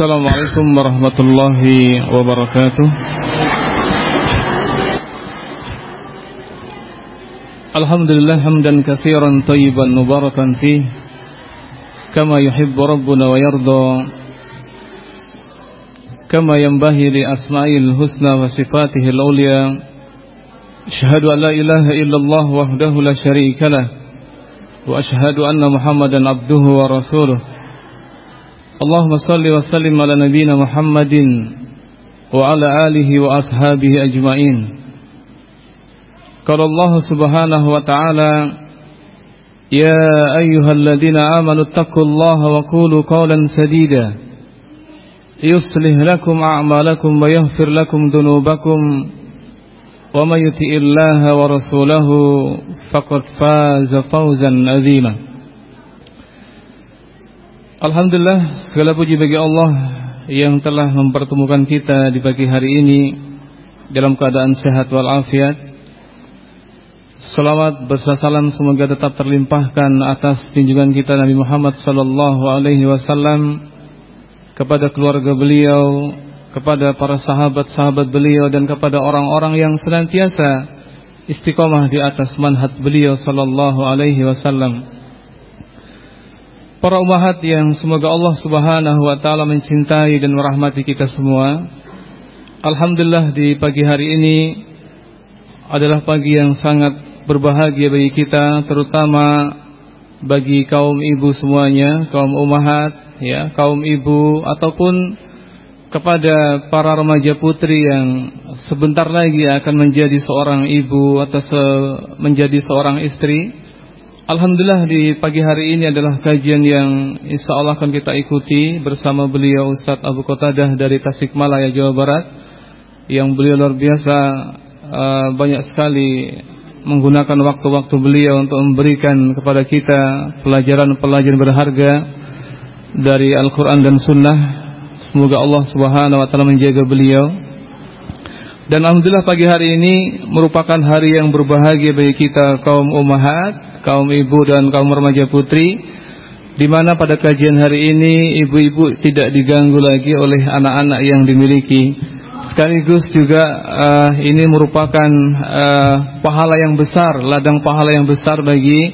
السلام عليكم ورحمة الله وبركاته. الحمد لله حمدا كثيرا طيبا مباركا فيه كما يحب ربنا ويرضى كما ينبغي لأسمائه الحسنى وصفاته العليا. أشهد أن لا إله إلا الله وحده لا شريك له وأشهد أن محمدا عبده ورسوله. اللهم صل وسلم على نبينا محمد وعلى آله وأصحابه أجمعين. قال الله سبحانه وتعالى يا أيها الذين آمنوا اتقوا الله وقولوا قولا سديدا. يصلح لكم أعمالكم ويغفر لكم ذنوبكم. ومن يطع الله ورسوله فقد فاز فوزا عظيما. Alhamdulillah segala puji bagi Allah yang telah mempertemukan kita di pagi hari ini dalam keadaan sehat walafiat. Salawat bersalam semoga tetap terlimpahkan atas junjungan kita Nabi Muhammad sallallahu alaihi wasallam kepada keluarga beliau, kepada para sahabat-sahabat beliau dan kepada orang-orang yang senantiasa istiqomah di atas manhaj beliau sallallahu alaihi wasallam. Para umahat yang semoga Allah subhanahu wa ta'ala mencintai dan merahmati kita semua Alhamdulillah di pagi hari ini adalah pagi yang sangat berbahagia bagi kita Terutama bagi kaum ibu semuanya, kaum umahat, ya, kaum ibu Ataupun kepada para remaja putri yang sebentar lagi akan menjadi seorang ibu atau se menjadi seorang istri Alhamdulillah di pagi hari ini adalah kajian yang insya Allah akan kita ikuti bersama beliau Ustadz Abu Qatadah dari Tasikmalaya Jawa Barat yang beliau luar biasa uh, banyak sekali menggunakan waktu-waktu beliau untuk memberikan kepada kita pelajaran-pelajaran berharga dari Al-Quran dan Sunnah. Semoga Allah Subhanahu Wa Taala menjaga beliau. Dan Alhamdulillah pagi hari ini merupakan hari yang berbahagia bagi kita kaum umahat kaum ibu dan kaum remaja putri di mana pada kajian hari ini ibu-ibu tidak diganggu lagi oleh anak-anak yang dimiliki sekaligus juga uh, ini merupakan uh, pahala yang besar ladang pahala yang besar bagi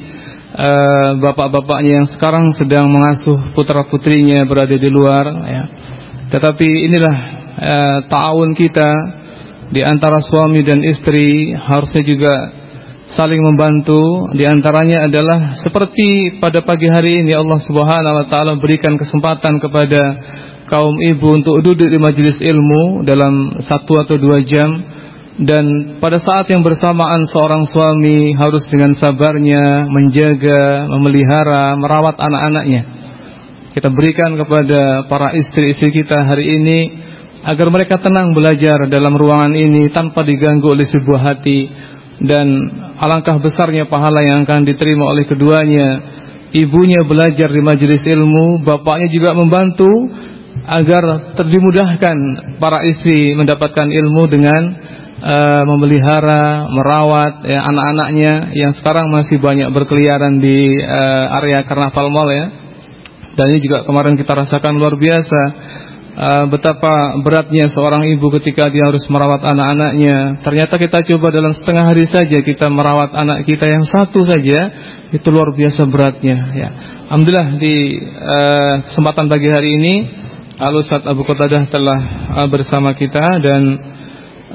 uh, bapak-bapaknya yang sekarang sedang mengasuh putra-putrinya berada di luar ya. tetapi inilah uh, ta'awun kita di antara suami dan istri harusnya juga saling membantu. Di antaranya adalah seperti pada pagi hari ini Allah Subhanahu wa taala berikan kesempatan kepada kaum ibu untuk duduk di majelis ilmu dalam satu atau dua jam. Dan pada saat yang bersamaan seorang suami harus dengan sabarnya menjaga, memelihara, merawat anak-anaknya. Kita berikan kepada para istri-istri kita hari ini agar mereka tenang belajar dalam ruangan ini tanpa diganggu oleh sebuah hati dan alangkah besarnya pahala yang akan diterima oleh keduanya. Ibunya belajar di majelis ilmu, bapaknya juga membantu agar terdimudahkan para istri mendapatkan ilmu dengan uh, memelihara, merawat ya, anak-anaknya yang sekarang masih banyak berkeliaran di uh, area Karnaval Mall ya. Dan ini juga kemarin kita rasakan luar biasa uh, betapa beratnya seorang ibu ketika dia harus merawat anak-anaknya. Ternyata kita coba dalam setengah hari saja kita merawat anak kita yang satu saja itu luar biasa beratnya. Ya. Alhamdulillah di uh, kesempatan pagi hari ini Al Ustaz Abu Qatadah telah uh, bersama kita dan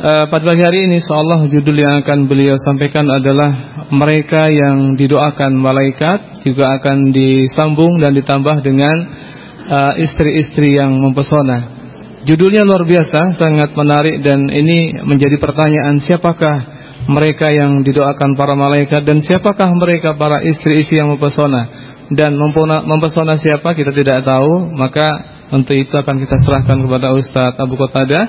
uh, pada pagi hari ini seolah judul yang akan beliau sampaikan adalah mereka yang didoakan malaikat juga akan disambung dan ditambah dengan istri-istri uh, yang mempesona. Judulnya luar biasa, sangat menarik dan ini menjadi pertanyaan siapakah mereka yang didoakan para malaikat dan siapakah mereka para istri-istri yang mempesona dan mempesona siapa kita tidak tahu maka untuk itu akan kita serahkan kepada Ustadz Abu Qatada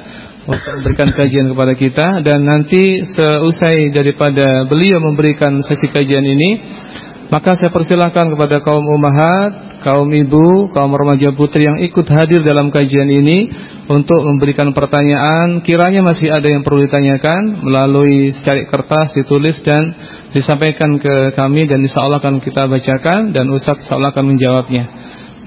untuk memberikan kajian kepada kita dan nanti seusai daripada beliau memberikan sesi kajian ini maka saya persilahkan kepada kaum umahat, kaum ibu, kaum remaja putri yang ikut hadir dalam kajian ini untuk memberikan pertanyaan. Kiranya masih ada yang perlu ditanyakan melalui secari kertas ditulis dan disampaikan ke kami dan insya Allah akan kita bacakan dan Ustaz insya Allah akan menjawabnya.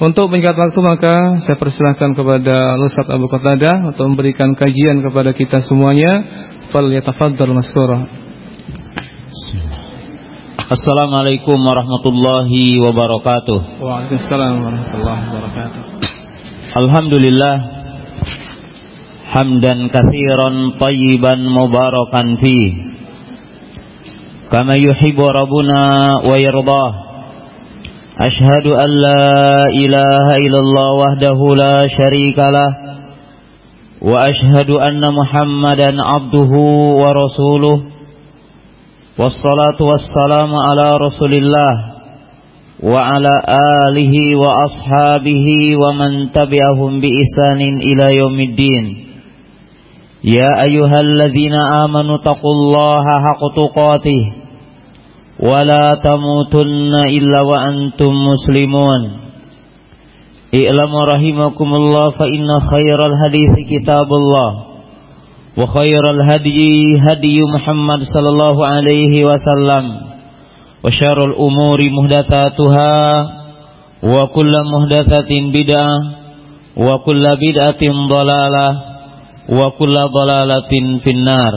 Untuk meningkat waktu maka saya persilahkan kepada Ustaz Abu Qatada untuk memberikan kajian kepada kita semuanya. Fal yatafaddal maskura. Assalamualaikum warahmatullahi wabarakatuh. Waalaikumsalam warahmatullahi wabarakatuh. Alhamdulillah hamdan kathiran tayyiban mubarakan fi kama yuhibu rabuna wa yardah. Ashadu an la ilaha illallah wahdahu la syarikalah wa ashadu anna Muhammadan abduhu wa rasuluh. ورسوله والصلاة والسلام على رسول الله وعلى آله وأصحابه ومن تبعهم بإحسان إلى يوم الدين يا أيها الذين آمنوا اتقوا الله حق تقاته ولا تموتن إلا وأنتم مسلمون اعلموا رحمكم الله فإن خير الحديث كتاب الله وخير الهدي هدي محمد صلى الله عليه وسلم وشر الأمور مهدثاتها وكل مهدثة بدعة وكل بدعة ضلالة وكل ضلالة في النار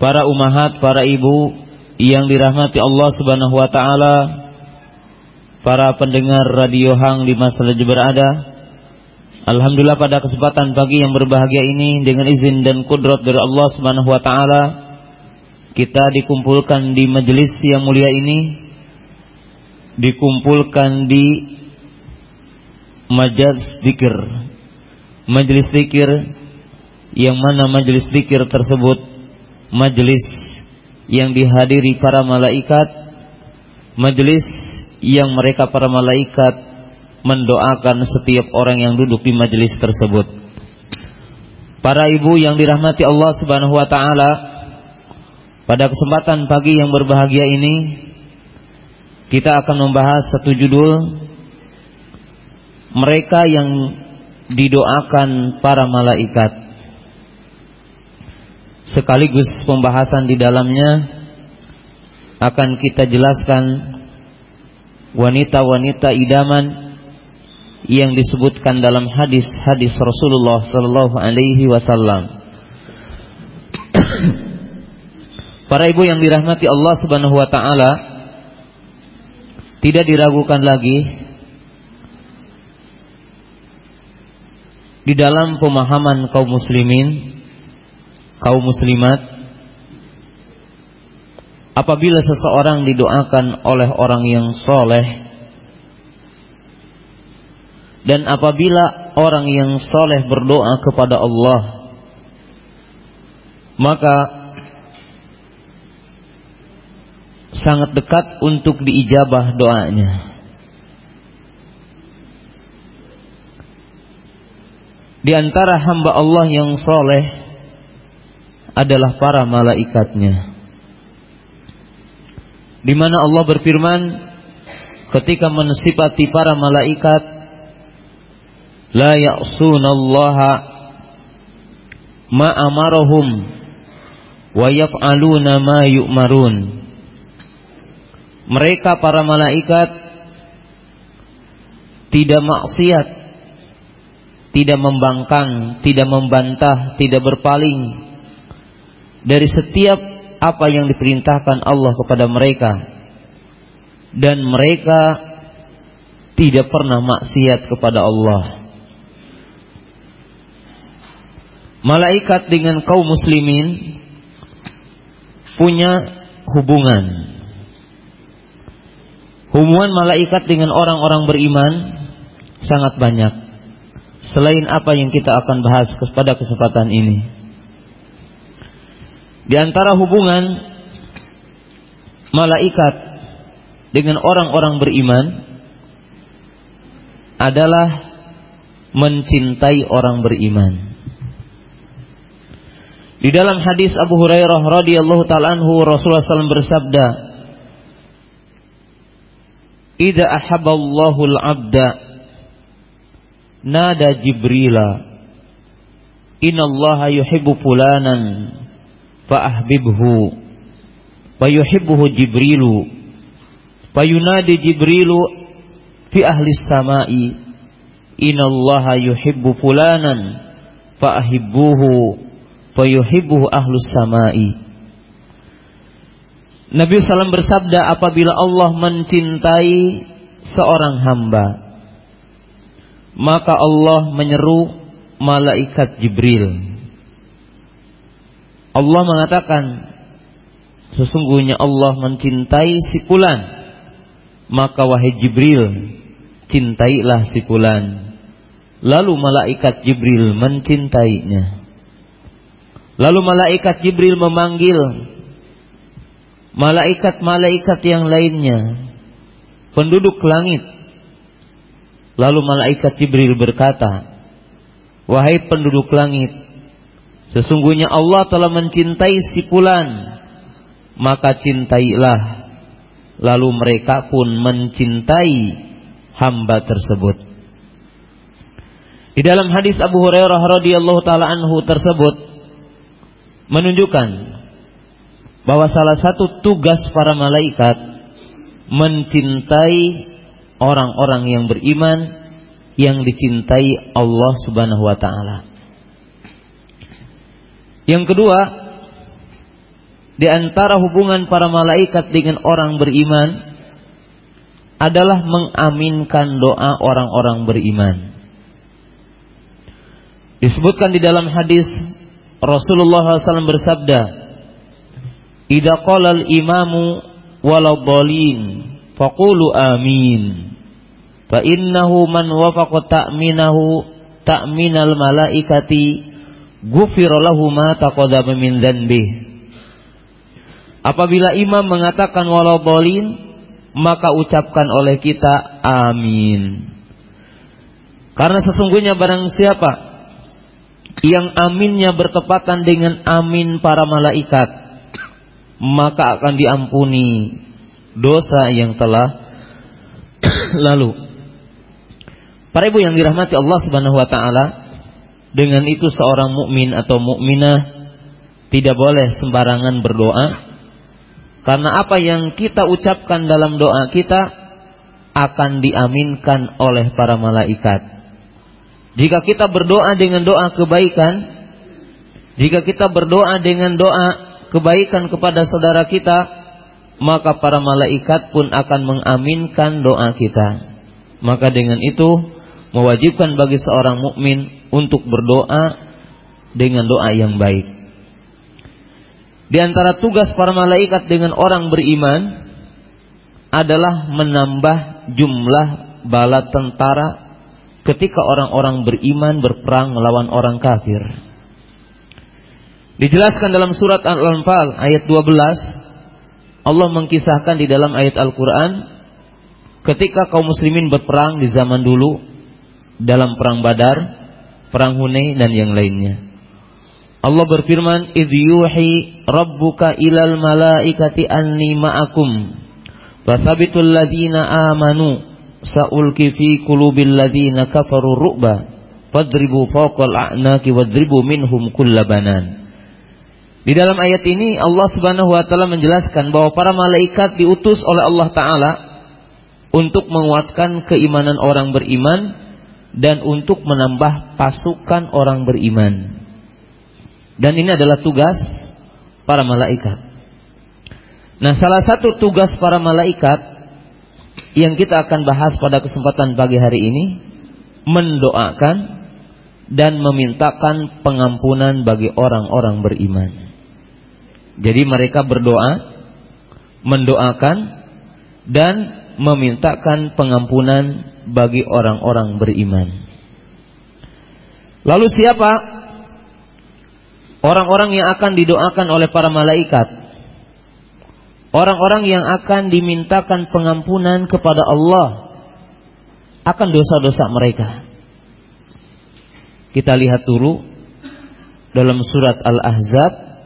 para umahat, para ibu yang dirahmati Allah Subhanahu wa taala, para pendengar radio Hang di masa berada. Alhamdulillah pada kesempatan pagi yang berbahagia ini dengan izin dan kudrat dari Allah Subhanahu wa taala kita dikumpulkan di majelis yang mulia ini dikumpulkan di majelis zikir. Majelis zikir yang mana majelis zikir tersebut majelis yang dihadiri para malaikat, majelis yang mereka para malaikat mendoakan setiap orang yang duduk di majelis tersebut. Para ibu yang dirahmati Allah Subhanahu wa taala, pada kesempatan pagi yang berbahagia ini kita akan membahas satu judul mereka yang didoakan para malaikat sekaligus pembahasan di dalamnya akan kita jelaskan wanita-wanita idaman yang disebutkan dalam hadis-hadis Rasulullah sallallahu alaihi wasallam. Para ibu yang dirahmati Allah Subhanahu wa taala tidak diragukan lagi di dalam pemahaman kaum muslimin kaum muslimat apabila seseorang didoakan oleh orang yang soleh dan apabila orang yang soleh berdoa kepada Allah maka sangat dekat untuk diijabah doanya di antara hamba Allah yang soleh adalah para malaikatnya. Di mana Allah berfirman ketika mensifati para malaikat la ya'sunallaha ma amarahum wa yaf'aluna ma yu'marun. Mereka para malaikat tidak maksiat, tidak membangkang, tidak membantah, tidak berpaling dari setiap apa yang diperintahkan Allah kepada mereka dan mereka tidak pernah maksiat kepada Allah. Malaikat dengan kaum muslimin punya hubungan. Hubungan malaikat dengan orang-orang beriman sangat banyak. Selain apa yang kita akan bahas pada kesempatan ini. Di antara hubungan malaikat dengan orang-orang beriman adalah mencintai orang beriman. Di dalam hadis Abu Hurairah radhiyallahu taala anhu Rasulullah SAW bersabda, "Idza ahabballahu al-'abda nada Jibrila, innallaha yuhibbu fulanan fa ahbibhu wa yuhibbuhu Jibrilu Fayunadi Jibrilu fi ahli samai Inallaha yuhibbu fulanan fa'ahibbuhu fayuhibbuhu ahlus samai. Nabi SAW bersabda apabila Allah mencintai seorang hamba maka Allah menyeru malaikat Jibril. Allah mengatakan sesungguhnya Allah mencintai si fulan. Maka wahai Jibril cintailah si fulan. Lalu malaikat Jibril mencintainya lalu malaikat Jibril memanggil malaikat-malaikat yang lainnya penduduk langit lalu malaikat Jibril berkata wahai penduduk langit Sesungguhnya Allah telah mencintai si fulan, maka cintailah. Lalu mereka pun mencintai hamba tersebut. Di dalam hadis Abu Hurairah radhiyallahu taala anhu tersebut menunjukkan bahwa salah satu tugas para malaikat mencintai orang-orang yang beriman yang dicintai Allah Subhanahu wa taala. Yang kedua, di antara hubungan para malaikat dengan orang beriman adalah mengaminkan doa orang-orang beriman. Disebutkan di dalam hadis Rasulullah SAW bersabda, "Idza qala al-imamu walau dhalin, faqulu amin." Fa innahu man wafaqa ta'minahu ta'minal malaikati Gufira lahu ma taqaddama min dzanbih. Apabila imam mengatakan walau bolin, maka ucapkan oleh kita amin. Karena sesungguhnya barang siapa yang aminnya bertepatan dengan amin para malaikat, maka akan diampuni dosa yang telah lalu. Para ibu yang dirahmati Allah Subhanahu wa taala, dengan itu seorang mukmin atau mukminah tidak boleh sembarangan berdoa karena apa yang kita ucapkan dalam doa kita akan diaminkan oleh para malaikat. Jika kita berdoa dengan doa kebaikan, jika kita berdoa dengan doa kebaikan kepada saudara kita, maka para malaikat pun akan mengaminkan doa kita. Maka dengan itu mewajibkan bagi seorang mukmin untuk berdoa dengan doa yang baik. Di antara tugas para malaikat dengan orang beriman adalah menambah jumlah bala tentara ketika orang-orang beriman berperang melawan orang kafir. Dijelaskan dalam surat Al-Anfal ayat 12 Allah mengkisahkan di dalam ayat Al-Qur'an ketika kaum muslimin berperang di zaman dulu dalam perang Badar perang Hunain dan yang lainnya. Allah berfirman, "Idh yuhi rabbuka ilal malaikati anni ma'akum." Fasabitul ladina amanu sa'ulki fi qulubil ladina kafaru ru'ba fadribu fawqal a'naki wadribu minhum kullabanan. Di dalam ayat ini Allah Subhanahu wa taala menjelaskan bahwa para malaikat diutus oleh Allah taala untuk menguatkan keimanan orang beriman dan untuk menambah pasukan orang beriman. Dan ini adalah tugas para malaikat. Nah, salah satu tugas para malaikat yang kita akan bahas pada kesempatan pagi hari ini mendoakan dan memintakan pengampunan bagi orang-orang beriman. Jadi mereka berdoa, mendoakan dan memintakan pengampunan bagi orang-orang beriman. Lalu siapa orang-orang yang akan didoakan oleh para malaikat? Orang-orang yang akan dimintakan pengampunan kepada Allah akan dosa-dosa mereka. Kita lihat dulu dalam surat Al-Ahzab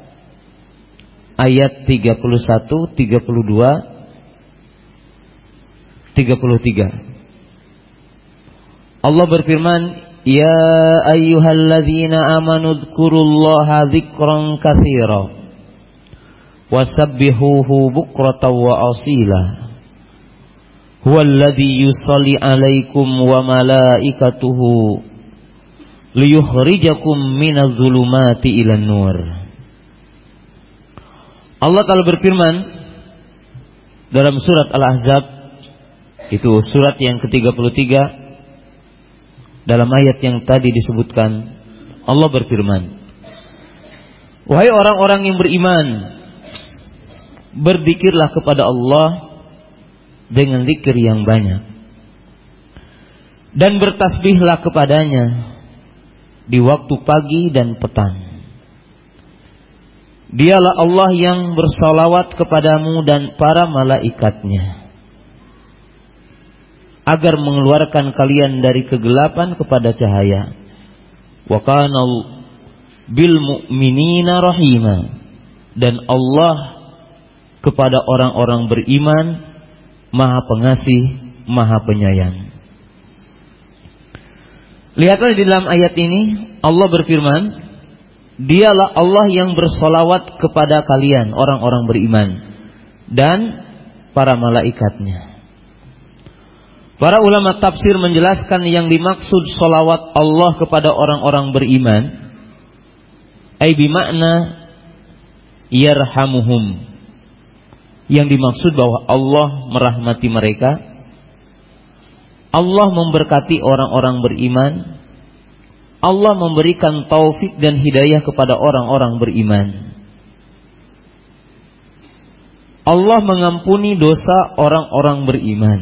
ayat 31, 32, 33. Allah berfirman, Ya ayyuhalladzina amanu dzkurullaha dzikran katsira wasabbihuhu bukratan wa asila Huwallazi yusalli alaikum wa malaikatuhu liyukhrijakum minadh dhulumati ilan nur. Allah Ta'ala berfirman dalam surat Al-Ahzab itu surat yang ke-33 dalam ayat yang tadi disebutkan Allah berfirman Wahai orang-orang yang beriman berzikirlah kepada Allah dengan zikir yang banyak. Dan bertasbihlah kepadanya di waktu pagi dan petang. Dialah Allah yang bersalawat kepadamu dan para malaikatnya agar mengeluarkan kalian dari kegelapan kepada cahaya. Wa bil mu'minina rahima dan Allah kepada orang-orang beriman Maha Pengasih, Maha Penyayang. Lihatlah di dalam ayat ini Allah berfirman, Dialah Allah yang bersolawat kepada kalian orang-orang beriman dan para malaikatnya. Para ulama tafsir menjelaskan yang dimaksud solawat Allah kepada orang-orang beriman, ay bimakna yarhamuhum yang dimaksud bahwa Allah merahmati mereka, Allah memberkati orang-orang beriman, Allah memberikan taufik dan hidayah kepada orang-orang beriman. Allah mengampuni dosa orang-orang beriman.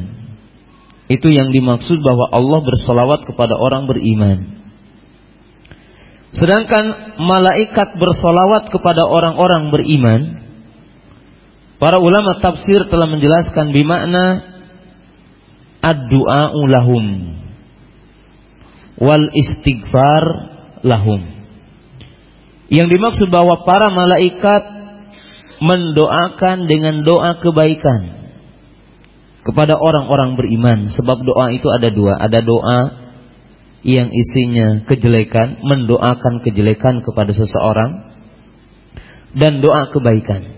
Itu yang dimaksud bahwa Allah bersolawat kepada orang beriman. Sedangkan malaikat bersolawat kepada orang-orang beriman, Para ulama tafsir telah menjelaskan bimakna ad-du'a'u lahum wal istighfar lahum. Yang dimaksud bahwa para malaikat mendoakan dengan doa kebaikan kepada orang-orang beriman. Sebab doa itu ada dua. Ada doa yang isinya kejelekan mendoakan kejelekan kepada seseorang dan doa kebaikan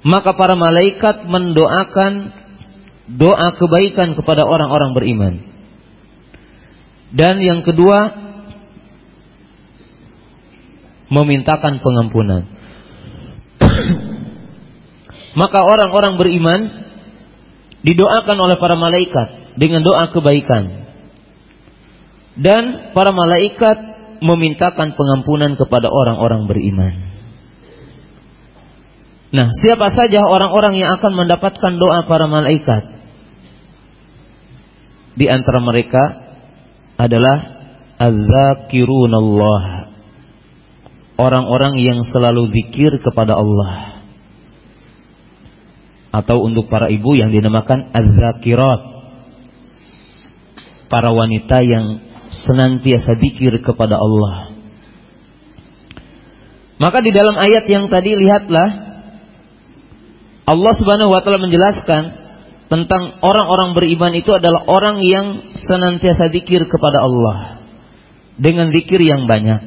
maka para malaikat mendoakan doa kebaikan kepada orang-orang beriman. Dan yang kedua, memintakan pengampunan. Maka orang-orang beriman didoakan oleh para malaikat dengan doa kebaikan. Dan para malaikat memintakan pengampunan kepada orang-orang beriman. Nah, siapa saja orang-orang yang akan mendapatkan doa para malaikat? Di antara mereka adalah az-zakirunallah. Orang-orang yang selalu zikir kepada Allah. Atau untuk para ibu yang dinamakan az-zakirat. Para wanita yang senantiasa zikir kepada Allah. Maka di dalam ayat yang tadi lihatlah Allah Subhanahu wa taala menjelaskan tentang orang-orang beriman itu adalah orang yang senantiasa zikir kepada Allah dengan zikir yang banyak.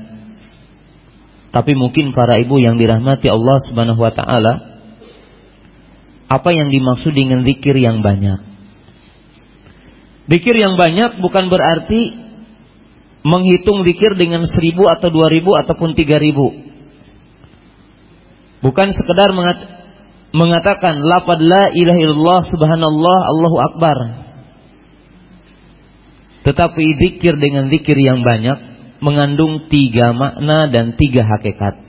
Tapi mungkin para ibu yang dirahmati Allah Subhanahu wa taala apa yang dimaksud dengan zikir yang banyak? Zikir yang banyak bukan berarti menghitung zikir dengan seribu atau dua ribu ataupun tiga ribu. Bukan sekedar mengatakan lapad la ilaha illallah subhanallah Allahu akbar. Tetapi zikir dengan zikir yang banyak mengandung tiga makna dan tiga hakikat.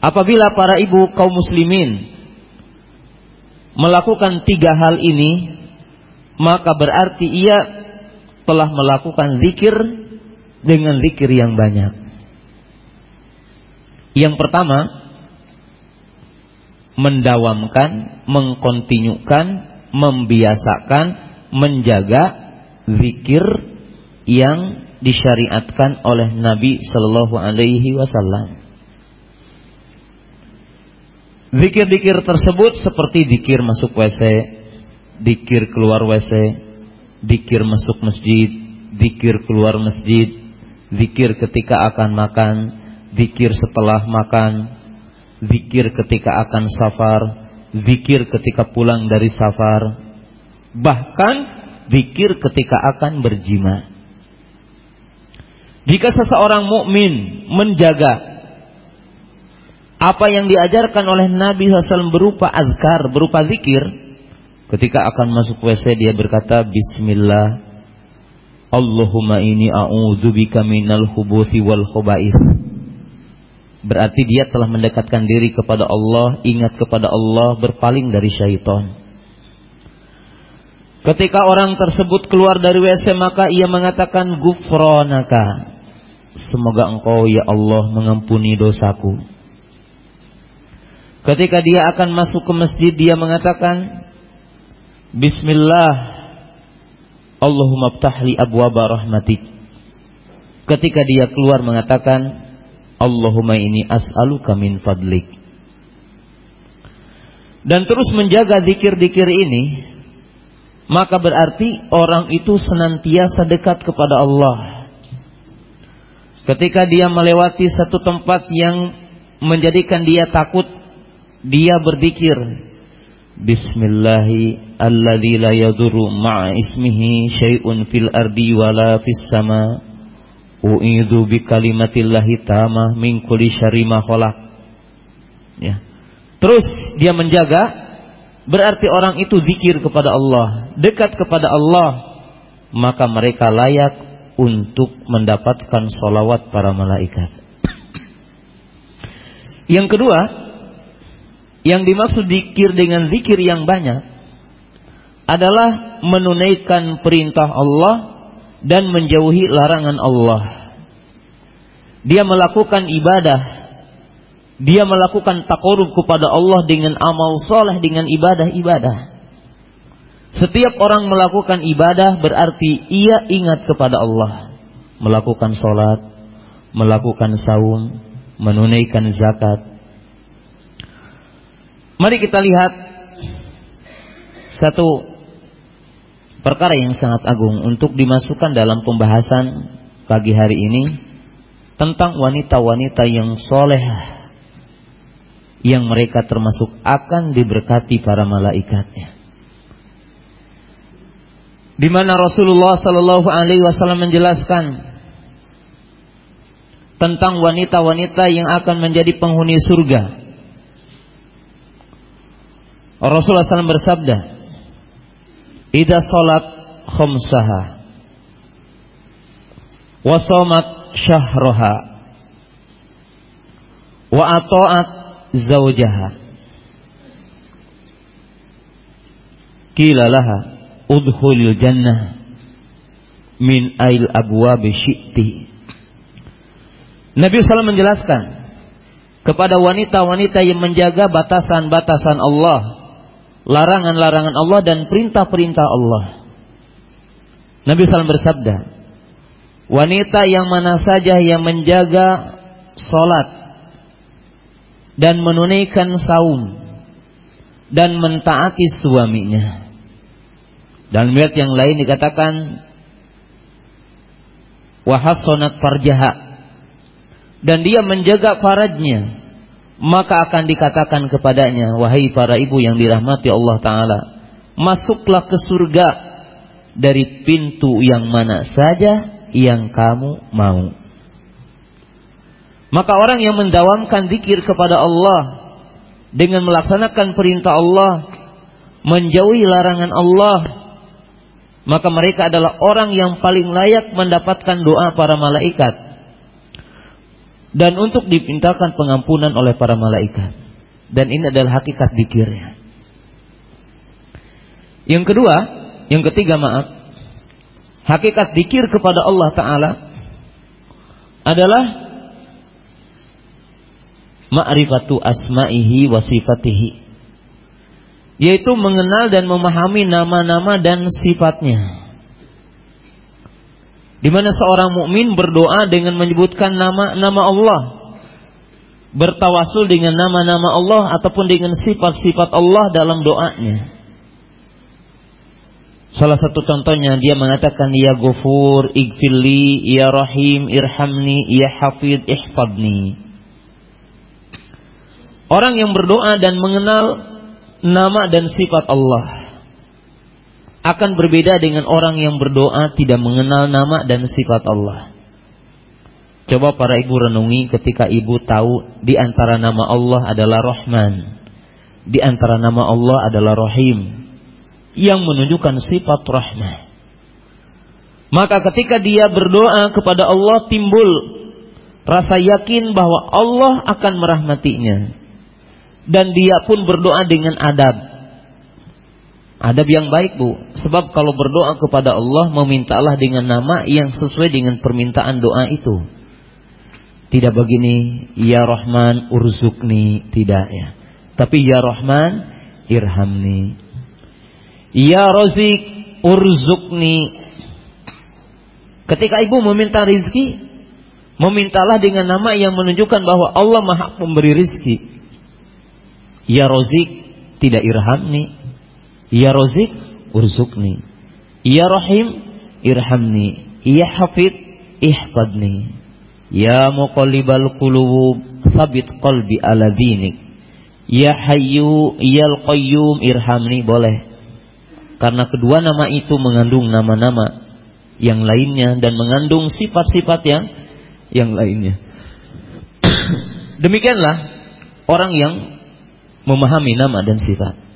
Apabila para ibu kaum muslimin melakukan tiga hal ini, maka berarti ia telah melakukan zikir dengan zikir yang banyak. Yang pertama, mendawamkan, mengkontinyukan, membiasakan, menjaga zikir yang disyariatkan oleh Nabi Shallallahu Alaihi Wasallam. Zikir-zikir tersebut seperti zikir masuk WC, zikir keluar WC, zikir masuk masjid, zikir keluar masjid, zikir ketika akan makan, zikir setelah makan, zikir ketika akan safar, zikir ketika pulang dari safar, Bahkan zikir ketika akan berjima. Jika seseorang mukmin menjaga apa yang diajarkan oleh Nabi SAW berupa azkar, berupa zikir, ketika akan masuk WC dia berkata Bismillah, Allahumma ini a'udzubika minal hubuthi wal khubaith. Berarti dia telah mendekatkan diri kepada Allah, ingat kepada Allah, berpaling dari syaitan. Ketika orang tersebut keluar dari WC maka ia mengatakan gufronaka. Semoga engkau ya Allah mengampuni dosaku. Ketika dia akan masuk ke masjid dia mengatakan Bismillah Allahumma ftahli abwaba rahmatik. Ketika dia keluar mengatakan Allahumma ini as'aluka min fadlik. Dan terus menjaga zikir-zikir ini, maka berarti orang itu senantiasa dekat kepada Allah. Ketika dia melewati satu tempat yang menjadikan dia takut, dia berzikir. Bismillahi alladzi la yadurru ma'a ismihi syai'un fil ardi wala fis sama' U'idhu bi kalimatillahi tamah min kulli syarri. Ya. Terus dia menjaga berarti orang itu zikir kepada Allah, dekat kepada Allah, maka mereka layak untuk mendapatkan solawat para malaikat. Yang kedua, yang dimaksud zikir dengan zikir yang banyak adalah menunaikan perintah Allah dan menjauhi larangan Allah. Dia melakukan ibadah, dia melakukan takorub kepada Allah dengan amal soleh dengan ibadah-ibadah. Setiap orang melakukan ibadah berarti ia ingat kepada Allah. Melakukan sholat, melakukan saum, menunaikan zakat. Mari kita lihat satu perkara yang sangat agung untuk dimasukkan dalam pembahasan pagi hari ini tentang wanita-wanita yang soleh yang mereka termasuk akan diberkati para malaikatnya. Di mana Rasulullah Shallallahu Alaihi Wasallam menjelaskan tentang wanita-wanita yang akan menjadi penghuni surga. Rasulullah SAW bersabda, Ida salat khumsaha. Wa syahroha. Wa ato'at zawjaha. Kila laha udhulil jannah min ail abwabi syi'ti. Nabi SAW menjelaskan kepada wanita-wanita yang menjaga batasan-batasan Allah larangan-larangan Allah dan perintah-perintah Allah. Nabi SAW bersabda, wanita yang mana saja yang menjaga solat dan menunaikan saum dan mentaati suaminya. Dan melihat yang lain dikatakan wahasonat farjaha dan dia menjaga faradnya maka akan dikatakan kepadanya, wahai para ibu yang dirahmati Allah Ta'ala, masuklah ke surga dari pintu yang mana saja yang kamu mau. Maka orang yang mendawamkan zikir kepada Allah dengan melaksanakan perintah Allah, menjauhi larangan Allah, maka mereka adalah orang yang paling layak mendapatkan doa para malaikat dan untuk dipintakan pengampunan oleh para malaikat. Dan ini adalah hakikat dikirnya. Yang kedua, yang ketiga maaf, hakikat dikir kepada Allah Ta'ala adalah ma'rifatu asma'ihi wa sifatihi. Yaitu mengenal dan memahami nama-nama dan sifatnya. Di mana seorang mukmin berdoa dengan menyebutkan nama-nama Allah. Bertawasul dengan nama-nama Allah ataupun dengan sifat-sifat Allah dalam doanya. Salah satu contohnya dia mengatakan ya Ghafur, Igfirli, ya Rahim, Irhamni, ya Hafid, Ihfadni. Orang yang berdoa dan mengenal nama dan sifat Allah akan berbeda dengan orang yang berdoa tidak mengenal nama dan sifat Allah. Coba para ibu renungi ketika ibu tahu di antara nama Allah adalah Rahman. Di antara nama Allah adalah Rahim. Yang menunjukkan sifat rahmah. Maka ketika dia berdoa kepada Allah timbul rasa yakin bahwa Allah akan merahmatinya. Dan dia pun berdoa dengan adab Adab yang baik bu, sebab kalau berdoa kepada Allah memintalah dengan nama yang sesuai dengan permintaan doa itu. Tidak begini, Ya Rahman urzukni, tidak ya. Tapi Ya Rahman irhamni. Ya Razik urzukni. Ketika ibu meminta rizki, memintalah dengan nama yang menunjukkan bahwa Allah maha pemberi rizki. Ya Razik tidak irhamni, Ya Razik urzukni. Ya Rahim irhamni. Ya Hafid ihfadni. Ya muqallibal qulub sabit qalbi ala dinik. Ya Hayyu ya Qayyum irhamni boleh. Karena kedua nama itu mengandung nama-nama yang lainnya dan mengandung sifat-sifat yang yang lainnya. Demikianlah orang yang memahami nama dan sifat.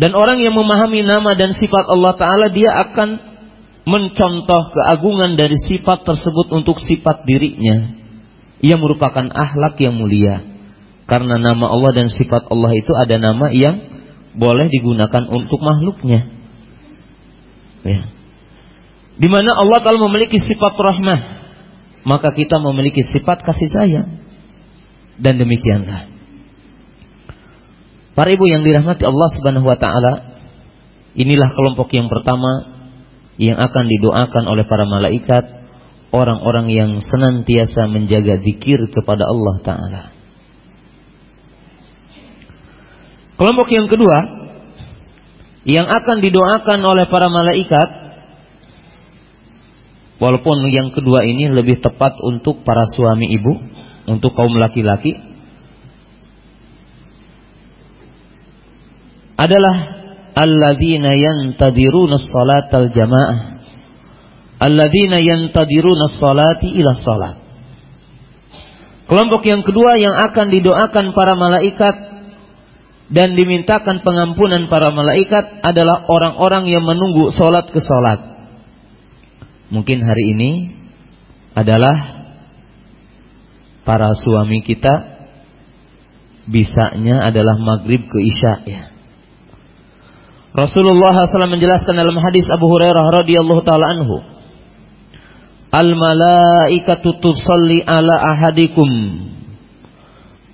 Dan orang yang memahami nama dan sifat Allah Ta'ala dia akan mencontoh keagungan dari sifat tersebut untuk sifat dirinya. Ia merupakan akhlak yang mulia. Karena nama Allah dan sifat Allah itu ada nama yang boleh digunakan untuk makhluknya. Ya. Di mana Allah Ta'ala memiliki sifat rahmah, maka kita memiliki sifat kasih sayang. Dan demikianlah. Para ibu yang dirahmati Allah Subhanahu wa taala, inilah kelompok yang pertama yang akan didoakan oleh para malaikat, orang-orang yang senantiasa menjaga zikir kepada Allah taala. Kelompok yang kedua yang akan didoakan oleh para malaikat walaupun yang kedua ini lebih tepat untuk para suami ibu, untuk kaum laki-laki adalah alladzina yantadiruna salatal jamaah. Alladzina yantadiruna salati ila salat. Kelompok yang kedua yang akan didoakan para malaikat dan dimintakan pengampunan para malaikat adalah orang-orang yang menunggu solat ke solat. Mungkin hari ini adalah para suami kita bisanya adalah maghrib ke isya ya. Rasulullah SAW menjelaskan dalam hadis Abu Hurairah radhiyallahu taala anhu, "Al malaikatu tusalli ala ahadikum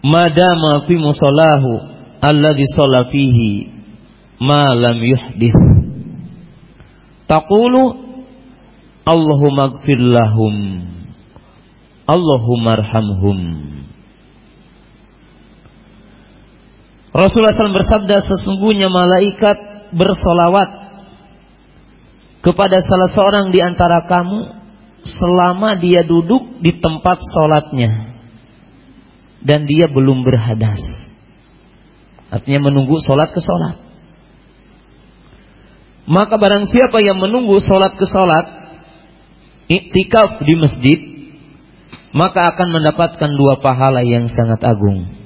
madama fi musallahu alladhi shalla fihi ma lam yuhdith." Taqulu Allahumma gfir lahum Allahumma arhamhum Rasulullah SAW bersabda sesungguhnya malaikat bersolawat kepada salah seorang di antara kamu selama dia duduk di tempat sholatnya dan dia belum berhadas. Artinya menunggu sholat ke sholat. Maka barang siapa yang menunggu sholat ke sholat, iktikaf di masjid, maka akan mendapatkan dua pahala yang sangat agung.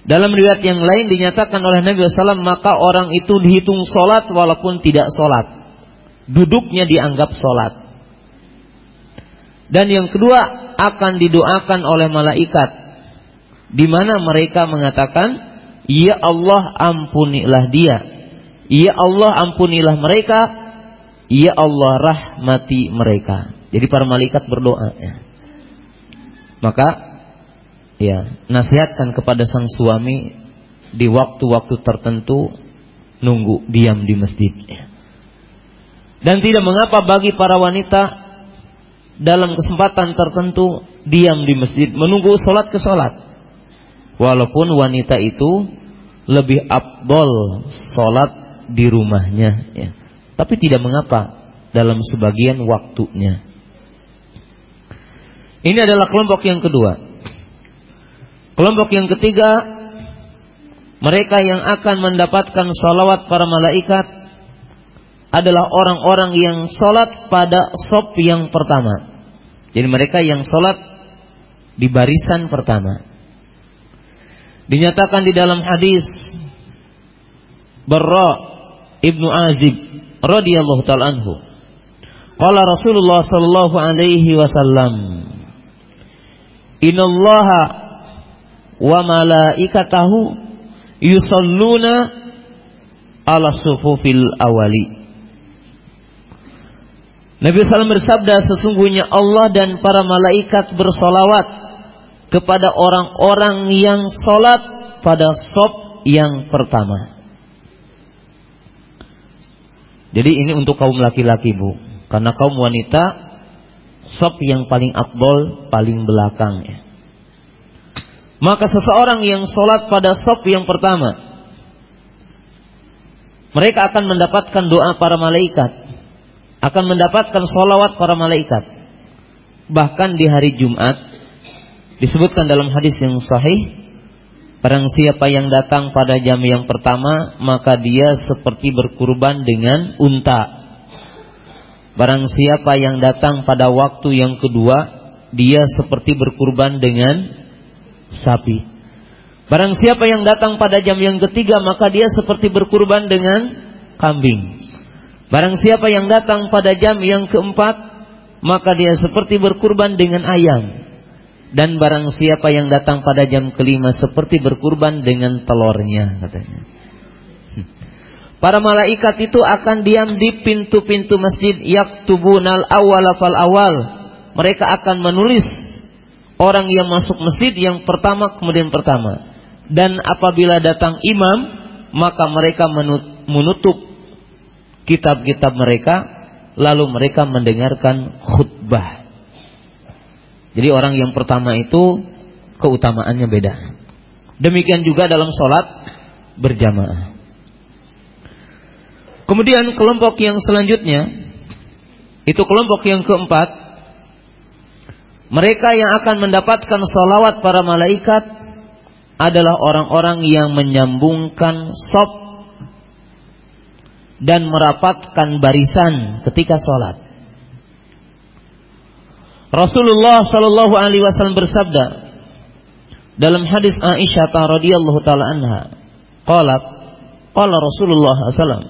Dalam riwayat yang lain dinyatakan oleh Nabi SAW maka orang itu dihitung sholat walaupun tidak sholat. Duduknya dianggap sholat. Dan yang kedua akan didoakan oleh malaikat. Di mana mereka mengatakan, Ya Allah ampunilah dia. Ya Allah ampunilah mereka. Ya Allah rahmati mereka. Jadi para malaikat berdoa. Ya. Maka ya nasihatkan kepada sang suami di waktu-waktu tertentu nunggu diam di masjid. Dan tidak mengapa bagi para wanita dalam kesempatan tertentu diam di masjid menunggu sholat ke sholat. Walaupun wanita itu lebih abdol sholat di rumahnya ya. tapi tidak mengapa dalam sebagian waktunya. Ini adalah kelompok yang kedua Kelompok yang ketiga, mereka yang akan mendapatkan salawat para malaikat adalah orang-orang yang sholat pada sop yang pertama. Jadi mereka yang sholat di barisan pertama. Dinyatakan di dalam hadis Barra ibnu Azib radhiyallahu taala anhu. Qala Rasulullah sallallahu alaihi wasallam Innallaha wa malaikatahu yusalluna ala sufufil awali. Nabi SAW bersabda sesungguhnya Allah dan para malaikat bersolawat kepada orang-orang yang sholat pada sop yang pertama. Jadi ini untuk kaum laki-laki bu. Karena kaum wanita sop yang paling abdol paling belakang ya. Maka seseorang yang sholat pada sop yang pertama. Mereka akan mendapatkan doa para malaikat. Akan mendapatkan sholawat para malaikat. Bahkan di hari Jumat. Disebutkan dalam hadis yang sahih Barang siapa yang datang pada jam yang pertama, maka dia seperti berkurban dengan unta. Barang siapa yang datang pada waktu yang kedua, dia seperti berkurban dengan sapi. Barang siapa yang datang pada jam yang ketiga, maka dia seperti berkurban dengan kambing. Barang siapa yang datang pada jam yang keempat, maka dia seperti berkurban dengan ayam dan barang siapa yang datang pada jam kelima seperti berkurban dengan telurnya katanya. Para malaikat itu akan diam di pintu-pintu masjid yaktubunal awal fal awal. Mereka akan menulis orang yang masuk masjid yang pertama kemudian pertama. Dan apabila datang imam, maka mereka menutup kitab-kitab mereka lalu mereka mendengarkan khutbah. Jadi orang yang pertama itu keutamaannya beda. Demikian juga dalam sholat berjamaah. Kemudian kelompok yang selanjutnya itu kelompok yang keempat mereka yang akan mendapatkan salawat para malaikat adalah orang-orang yang menyambungkan sop dan merapatkan barisan ketika sholat. Rasulullah Shallallahu Alaihi Wasallam bersabda dalam hadis Aisyah radhiyallahu taala anha, qalat qala Rasulullah sallam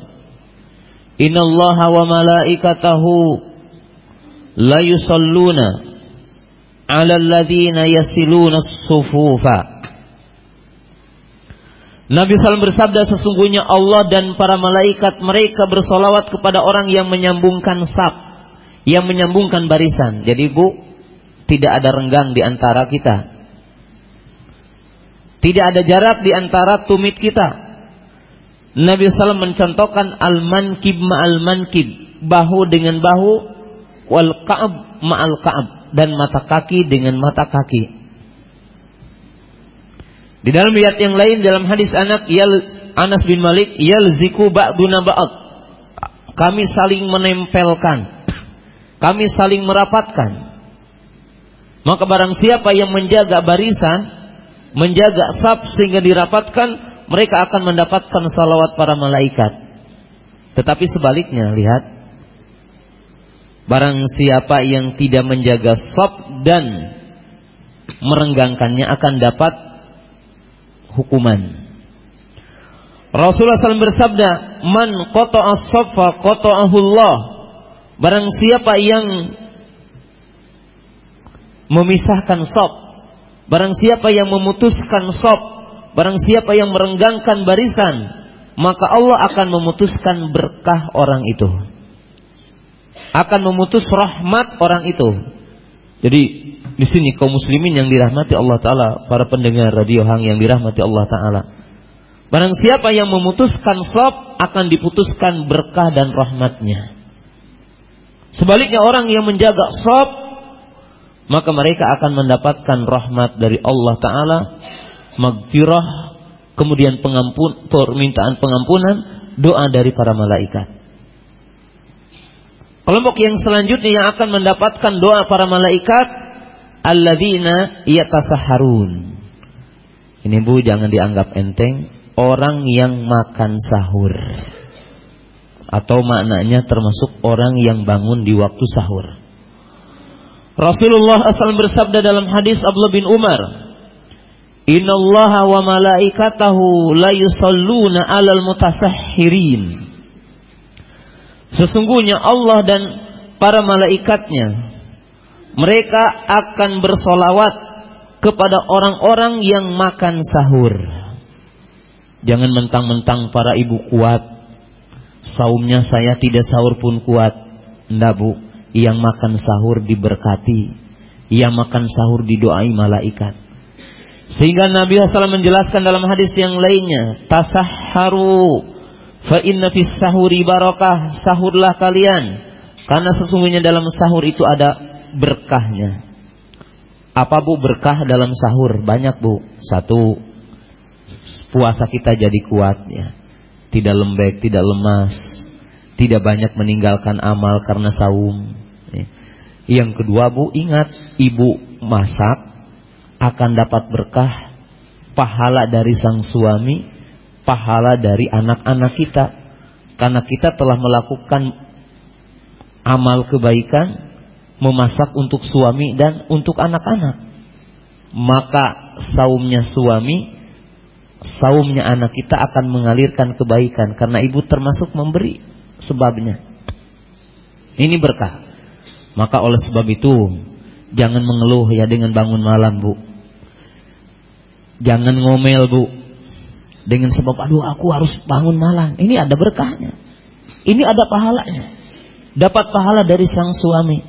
Inna Allah wa malaikatahu la yusalluna ala alladhina yasiluna sufufa Nabi SAW bersabda sesungguhnya Allah dan para malaikat mereka bersolawat kepada orang yang menyambungkan sap yang menyambungkan barisan. Jadi Bu, tidak ada renggang di antara kita. Tidak ada jarak di antara tumit kita. Nabi SAW mencontohkan al-mankib ma'al mankib. Bahu dengan bahu. Wal ka'ab ma'al ka'ab. Dan mata kaki dengan mata kaki. Di dalam riwayat yang lain dalam hadis anak yal Anas bin Malik yalziku ba'duna ba'd. Kami saling menempelkan kami saling merapatkan. Maka barang siapa yang menjaga barisan, menjaga sab sehingga dirapatkan, mereka akan mendapatkan salawat para malaikat. Tetapi sebaliknya, lihat. Barang siapa yang tidak menjaga sab dan merenggangkannya akan dapat hukuman. Rasulullah SAW bersabda, "Man qata'a as-saffa qata'ahu Allah." Barang siapa yang memisahkan sop, barang siapa yang memutuskan sop, barang siapa yang merenggangkan barisan, maka Allah akan memutuskan berkah orang itu. Akan memutus rahmat orang itu. Jadi di sini kaum muslimin yang dirahmati Allah taala, para pendengar radio Hang yang dirahmati Allah taala. Barang siapa yang memutuskan sop akan diputuskan berkah dan rahmatnya. Sebaliknya orang yang menjaga sholat maka mereka akan mendapatkan rahmat dari Allah Ta'ala, magfirah, kemudian pengampun, permintaan pengampunan, doa dari para malaikat. Kelompok yang selanjutnya yang akan mendapatkan doa para malaikat, alladzina yatasaharun. Ini Bu jangan dianggap enteng, orang yang makan sahur. atau maknanya termasuk orang yang bangun di waktu sahur. Rasulullah asal bersabda dalam hadis Abdullah bin Umar, Inna Allah wa malaikatahu la yusalluna alal mutasahhirin. Sesungguhnya Allah dan para malaikatnya mereka akan bersolawat kepada orang-orang yang makan sahur. Jangan mentang-mentang para ibu kuat. Saumnya saya tidak sahur pun kuat. Tidak bu. Yang makan sahur diberkati. Yang makan sahur didoai malaikat. Sehingga Nabi SAW menjelaskan dalam hadis yang lainnya. Tasahharu. Fa inna fis sahuri barakah. Sahurlah kalian. Karena sesungguhnya dalam sahur itu ada berkahnya. Apa bu berkah dalam sahur? Banyak bu. Satu, puasa kita jadi kuat ya. Tidak lembek, tidak lemas. Tidak banyak meninggalkan amal karena saum. Ya. Yang kedua bu, ingat ibu masak akan dapat berkah pahala dari sang suami, pahala dari anak-anak kita. Karena kita telah melakukan amal kebaikan memasak untuk suami dan untuk anak-anak. Maka saumnya suami, saumnya anak kita akan mengalirkan kebaikan karena ibu termasuk memberi sebabnya. Ini berkah. Maka oleh sebab itu jangan mengeluh ya dengan bangun malam, Bu. Jangan ngomel, Bu. Dengan sebab aduh aku harus bangun malam. Ini ada berkahnya. Ini ada pahalanya. Dapat pahala dari sang suami.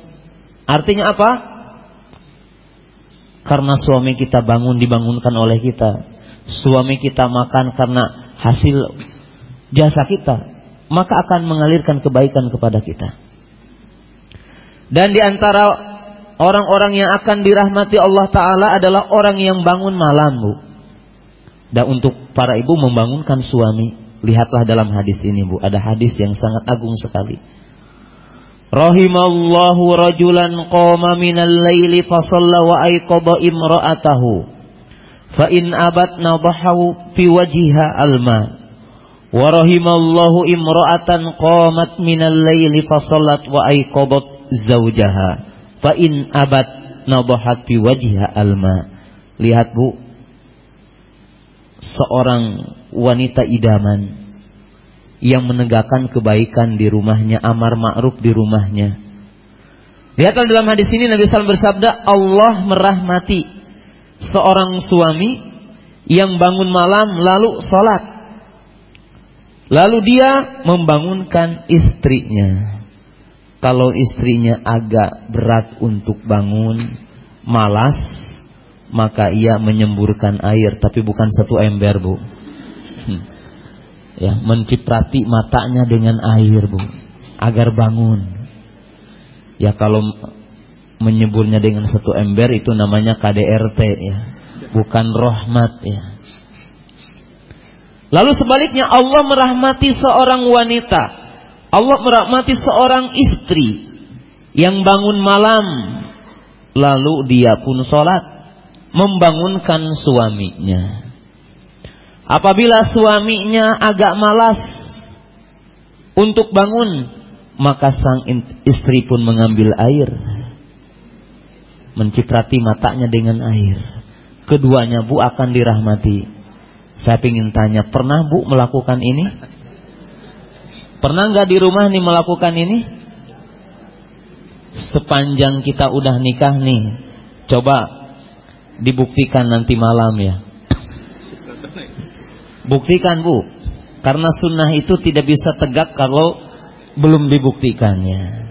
Artinya apa? Karena suami kita bangun dibangunkan oleh kita. Suami kita makan karena hasil jasa kita. Maka akan mengalirkan kebaikan kepada kita. Dan di antara orang-orang yang akan dirahmati Allah Ta'ala adalah orang yang bangun malam bu. Dan untuk para ibu membangunkan suami. Lihatlah dalam hadis ini bu. Ada hadis yang sangat agung sekali. Rahimallahu rajulan qama minal laili fa shalla wa ayqaba imra'atahu. Fa in abat nadahu fi wajhiha alma. Wa rahimallahu imra'atan qamat minal laili fa shallat wa ayqabat zawjaha. Fa in abat nadahat fi wajhiha alma. Lihat Bu, seorang wanita idaman yang menegakkan kebaikan di rumahnya, amar ma'ruf di rumahnya. Lihatlah dalam hadis ini Nabi SAW bersabda, Allah merahmati seorang suami yang bangun malam lalu sholat. Lalu dia membangunkan istrinya. Kalau istrinya agak berat untuk bangun, malas, maka ia menyemburkan air, tapi bukan satu ember bu. Hmm. Ya menciprati matanya dengan air bu agar bangun. Ya kalau menyeburnya dengan satu ember itu namanya KDRT ya bukan rahmat ya. Lalu sebaliknya Allah merahmati seorang wanita. Allah merahmati seorang istri yang bangun malam lalu dia pun sholat membangunkan suaminya Apabila suaminya agak malas untuk bangun, maka sang istri pun mengambil air, menciprati matanya dengan air. Keduanya bu akan dirahmati. Saya ingin tanya, pernah bu melakukan ini? Pernah nggak di rumah nih melakukan ini? Sepanjang kita udah nikah nih, coba dibuktikan nanti malam ya. Buktikan bu. Karena sunnah itu tidak bisa tegak kalau belum dibuktikannya.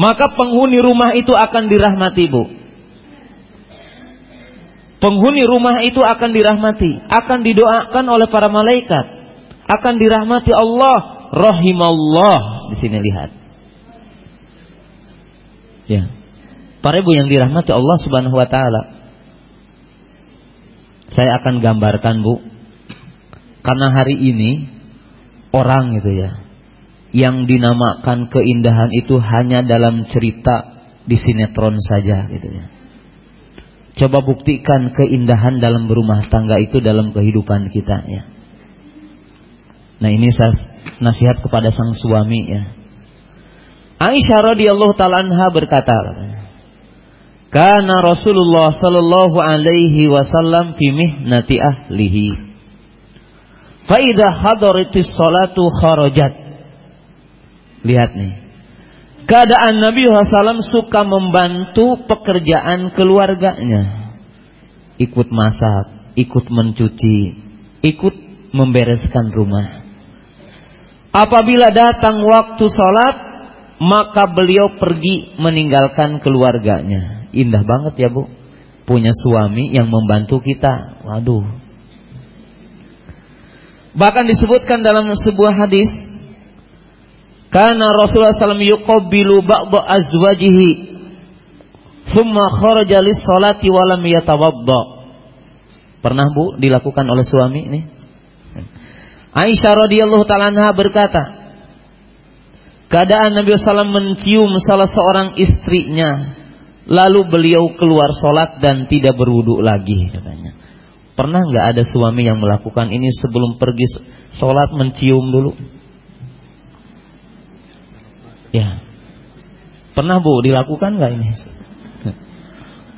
Maka penghuni rumah itu akan dirahmati bu. Penghuni rumah itu akan dirahmati. Akan didoakan oleh para malaikat. Akan dirahmati Allah. Rahimallah. Di sini lihat. Ya. Para ibu yang dirahmati Allah subhanahu wa ta'ala. Saya akan gambarkan Bu. Karena hari ini orang itu ya yang dinamakan keindahan itu hanya dalam cerita di sinetron saja gitu ya. Coba buktikan keindahan dalam berumah tangga itu dalam kehidupan kita ya. Nah ini nasihat kepada sang suami ya. Aisyah radhiyallahu taala anha berkata, "Kana Rasulullah sallallahu alaihi wasallam fi mihnati ahlihi. Fa idza hadaratis salatu kharajat." Lihat nih. Keadaan Nabi SAW suka membantu pekerjaan keluarganya. Ikut masak, ikut mencuci, ikut membereskan rumah. Apabila datang waktu sholat, maka beliau pergi meninggalkan keluarganya. Indah banget ya bu, punya suami yang membantu kita. Waduh. Bahkan disebutkan dalam sebuah hadis, karena Rasulullah SAW yuqabbilu ba'da azwajihi, thumma kharaja lis salati walam yatawadda. Pernah bu dilakukan oleh suami ini? Aisyah radhiyallahu taala berkata, keadaan Nabi SAW mencium salah seorang istrinya, lalu beliau keluar sholat dan tidak berwudu lagi katanya. Pernah nggak ada suami yang melakukan ini sebelum pergi sholat mencium dulu? Ya, pernah bu dilakukan nggak ini?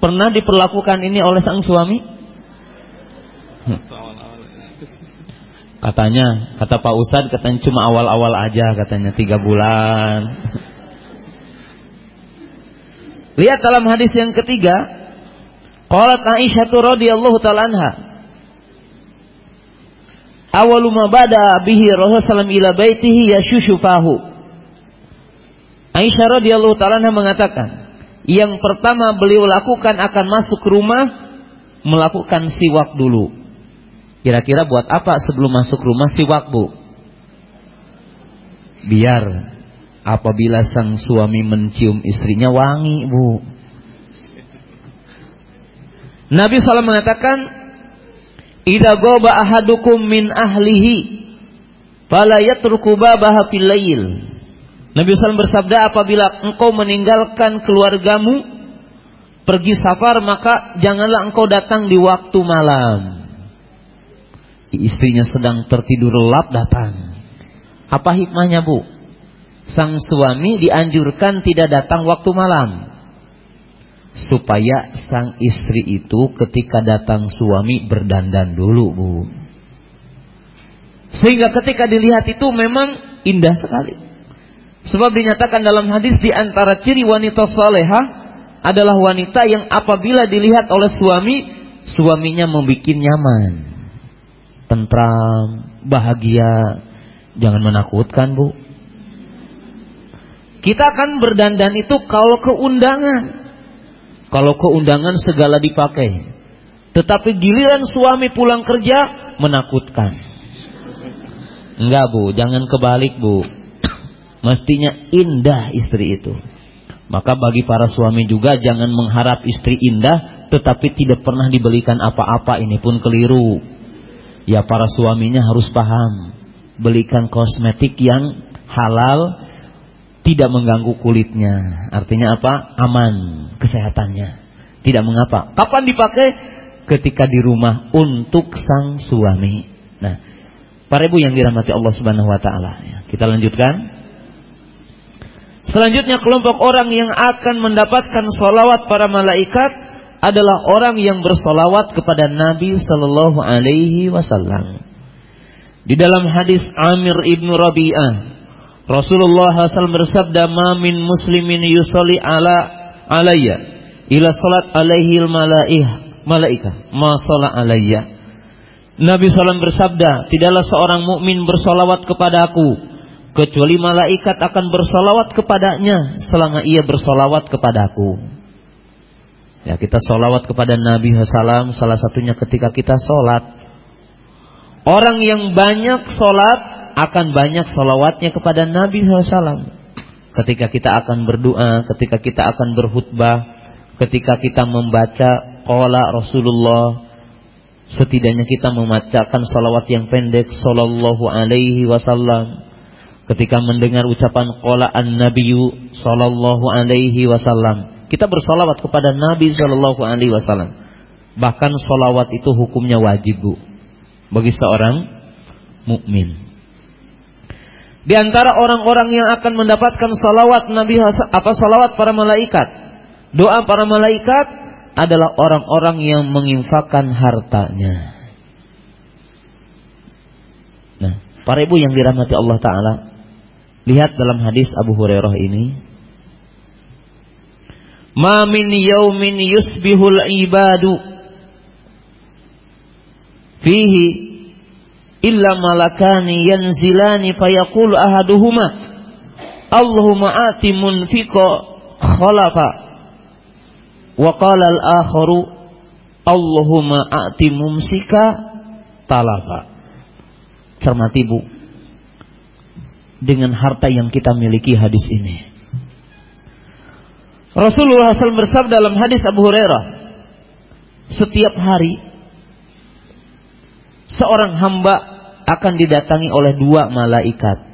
Pernah diperlakukan ini oleh sang suami? Katanya, kata Pak Ustadz katanya cuma awal-awal aja katanya tiga bulan. Lihat dalam hadis yang ketiga, qalat Aisyah radhiyallahu taala anha. Awalu ma bada bihi Rasulullah ila baitihi yashushufahu. Aisyah radhiyallahu taala mengatakan, yang pertama beliau lakukan akan masuk rumah melakukan siwak dulu. Kira-kira buat apa sebelum masuk rumah siwak bu? Biar apabila sang suami mencium istrinya wangi bu. Nabi SAW mengatakan, Ida goba ahadukum min ahlihi, fala yatruku babaha fil layil. Nabi SAW bersabda, apabila engkau meninggalkan keluargamu, pergi safar, maka janganlah engkau datang di waktu malam istrinya sedang tertidur lelap datang. Apa hikmahnya bu? Sang suami dianjurkan tidak datang waktu malam. Supaya sang istri itu ketika datang suami berdandan dulu bu. Sehingga ketika dilihat itu memang indah sekali. Sebab dinyatakan dalam hadis di antara ciri wanita soleha adalah wanita yang apabila dilihat oleh suami, suaminya membuat nyaman tentram, bahagia. Jangan menakutkan, Bu. Kita akan berdandan itu kalau keundangan. Kalau keundangan segala dipakai. Tetapi giliran suami pulang kerja menakutkan. Enggak, Bu, jangan kebalik, Bu. Mestinya indah istri itu. Maka bagi para suami juga jangan mengharap istri indah tetapi tidak pernah dibelikan apa-apa ini pun keliru ya para suaminya harus paham. Belikan kosmetik yang halal, tidak mengganggu kulitnya. Artinya apa? Aman kesehatannya. Tidak mengapa. Kapan dipakai? Ketika di rumah untuk sang suami. Nah, para ibu yang dirahmati Allah Subhanahu wa taala, ya, kita lanjutkan. Selanjutnya kelompok orang yang akan mendapatkan solawat para malaikat adalah orang yang bersolawat kepada Nabi Sallallahu Alaihi Wasallam. Di dalam hadis Amir ibnu Rabi'ah, Rasulullah SAW bersabda, "Mamin muslimin yusoli ala alayya ila salat alaihi malaih malaika ma salat alayya." Nabi SAW bersabda, tidaklah seorang mukmin bersolawat kepadaku kecuali malaikat akan bersolawat kepadanya selama ia bersolawat kepadaku. Ya kita solawat kepada Nabi Sallam salah satunya ketika kita sholat. Orang yang banyak sholat akan banyak solawatnya kepada Nabi Sallam. Ketika kita akan berdoa, ketika kita akan berkhutbah, ketika kita membaca qala Rasulullah, setidaknya kita membacakan salawat yang pendek sallallahu alaihi wasallam. Ketika mendengar ucapan qala an-nabiyyu sallallahu alaihi wasallam, kita bersolawat kepada Nabi Shallallahu Alaihi Wasallam. Bahkan solawat itu hukumnya wajib bu bagi seorang mukmin. Di antara orang-orang yang akan mendapatkan salawat Nabi apa salawat para malaikat, doa para malaikat adalah orang-orang yang menginfakkan hartanya. Nah, para ibu yang dirahmati Allah Taala, lihat dalam hadis Abu Hurairah ini, Ma min yaumin yusbihul ibadu. Fihi illa malakani yanzilani fayaqulu ahaduhuma. Allahumma ati munfiqa khalafa wa qala al-akharu Allahumma ati mumsika talafa cermati Bu. Dengan harta yang kita miliki hadis ini. Rasulullah SAW bersabda dalam hadis Abu Hurairah, setiap hari seorang hamba akan didatangi oleh dua malaikat.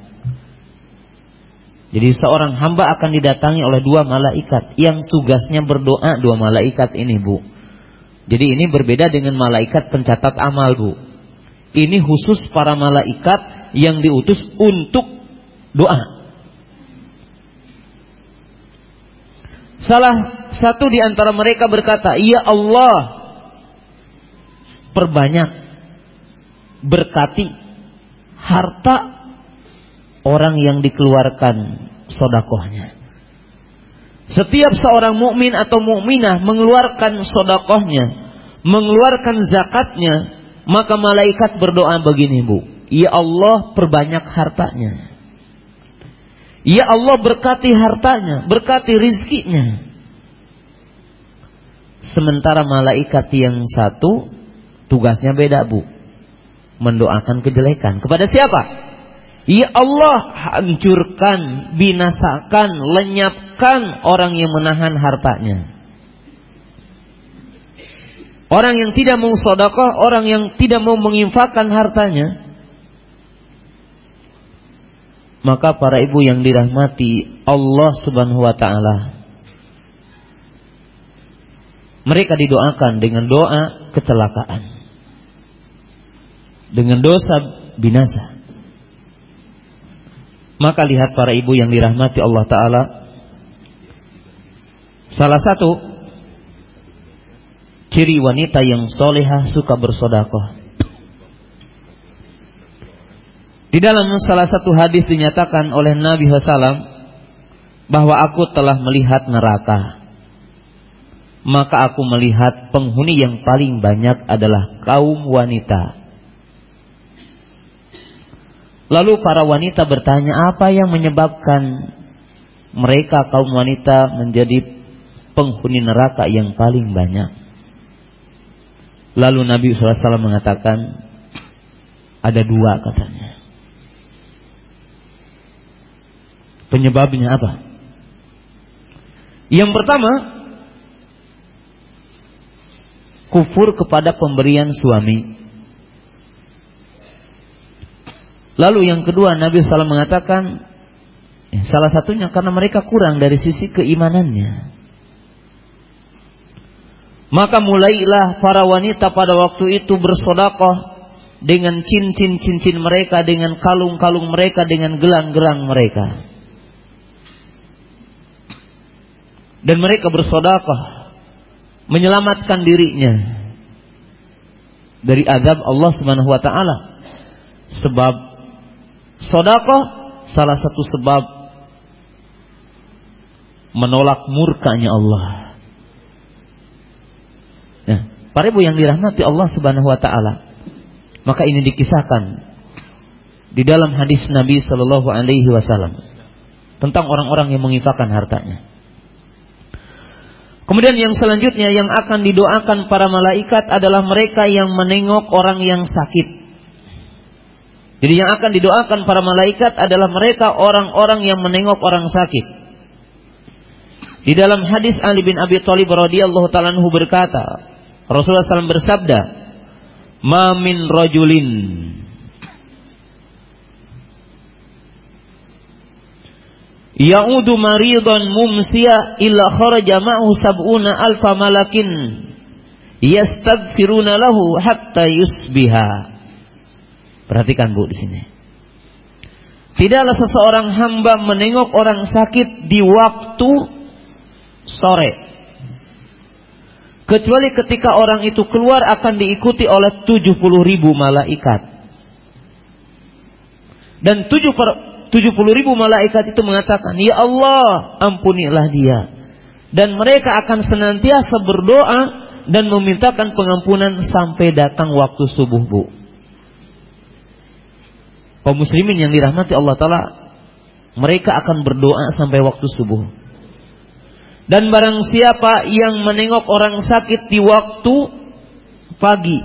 Jadi seorang hamba akan didatangi oleh dua malaikat yang tugasnya berdoa dua malaikat ini, Bu. Jadi ini berbeda dengan malaikat pencatat amal, Bu. Ini khusus para malaikat yang diutus untuk doa. Salah satu di antara mereka berkata, "Ya Allah, perbanyak berkati harta orang yang dikeluarkan sodakohnya." Setiap seorang mukmin atau mukminah mengeluarkan sodakohnya, mengeluarkan zakatnya, maka malaikat berdoa begini, Bu. Ya Allah, perbanyak hartanya. Ya Allah berkati hartanya, berkati rizkinya. Sementara malaikat yang satu tugasnya beda bu. Mendoakan kejelekan. Kepada siapa? Ya Allah hancurkan, binasakan, lenyapkan orang yang menahan hartanya. Orang yang tidak mau sodakoh, orang yang tidak mau menginfakkan hartanya, maka para ibu yang dirahmati Allah Subhanahu wa taala mereka didoakan dengan doa kecelakaan. Dengan dosa binasa. Maka lihat para ibu yang dirahmati Allah taala salah satu ciri wanita yang solehah suka bersodakoh Di dalam salah satu hadis dinyatakan oleh Nabi SAW bahwa aku telah melihat neraka. Maka aku melihat penghuni yang paling banyak adalah kaum wanita. Lalu para wanita bertanya apa yang menyebabkan mereka kaum wanita menjadi penghuni neraka yang paling banyak. Lalu Nabi SAW mengatakan ada dua katanya. Penyebabnya apa? Yang pertama, kufur kepada pemberian suami. Lalu yang kedua Nabi SAW mengatakan ya, salah satunya karena mereka kurang dari sisi keimanannya. Maka mulailah para wanita pada waktu itu bersodakoh dengan cincin-cincin mereka, dengan kalung-kalung mereka, dengan gelang-gelang mereka. dan mereka bersedekah menyelamatkan dirinya dari azab Allah Subhanahu wa taala. Sebab sedekah salah satu sebab menolak murkanya Allah. Nah, para ibu yang dirahmati Allah Subhanahu wa taala. Maka ini dikisahkan di dalam hadis Nabi Shallallahu alaihi wasallam tentang orang-orang yang menginfakkan hartanya. Kemudian yang selanjutnya yang akan didoakan para malaikat adalah mereka yang menengok orang yang sakit. Jadi yang akan didoakan para malaikat adalah mereka orang-orang yang menengok orang sakit. Di dalam hadis Ali bin Abi Thalib radhiyallahu taala berkata, Rasulullah SAW bersabda, "Ma min rajulin Ya'udu maridan mumsiya illa kharaja ma'hu sab'una alfa malakin yastaghfiruna lahu hatta yusbiha. Perhatikan Bu di sini. Tidaklah seseorang hamba menengok orang sakit di waktu sore. Kecuali ketika orang itu keluar akan diikuti oleh 70 ribu malaikat. Dan 70 ribu malaikat itu mengatakan, Ya Allah, ampunilah dia. Dan mereka akan senantiasa berdoa dan memintakan pengampunan sampai datang waktu subuh bu kaum muslimin yang dirahmati Allah Ta'ala, mereka akan berdoa sampai waktu subuh. Dan barang siapa yang menengok orang sakit di waktu pagi,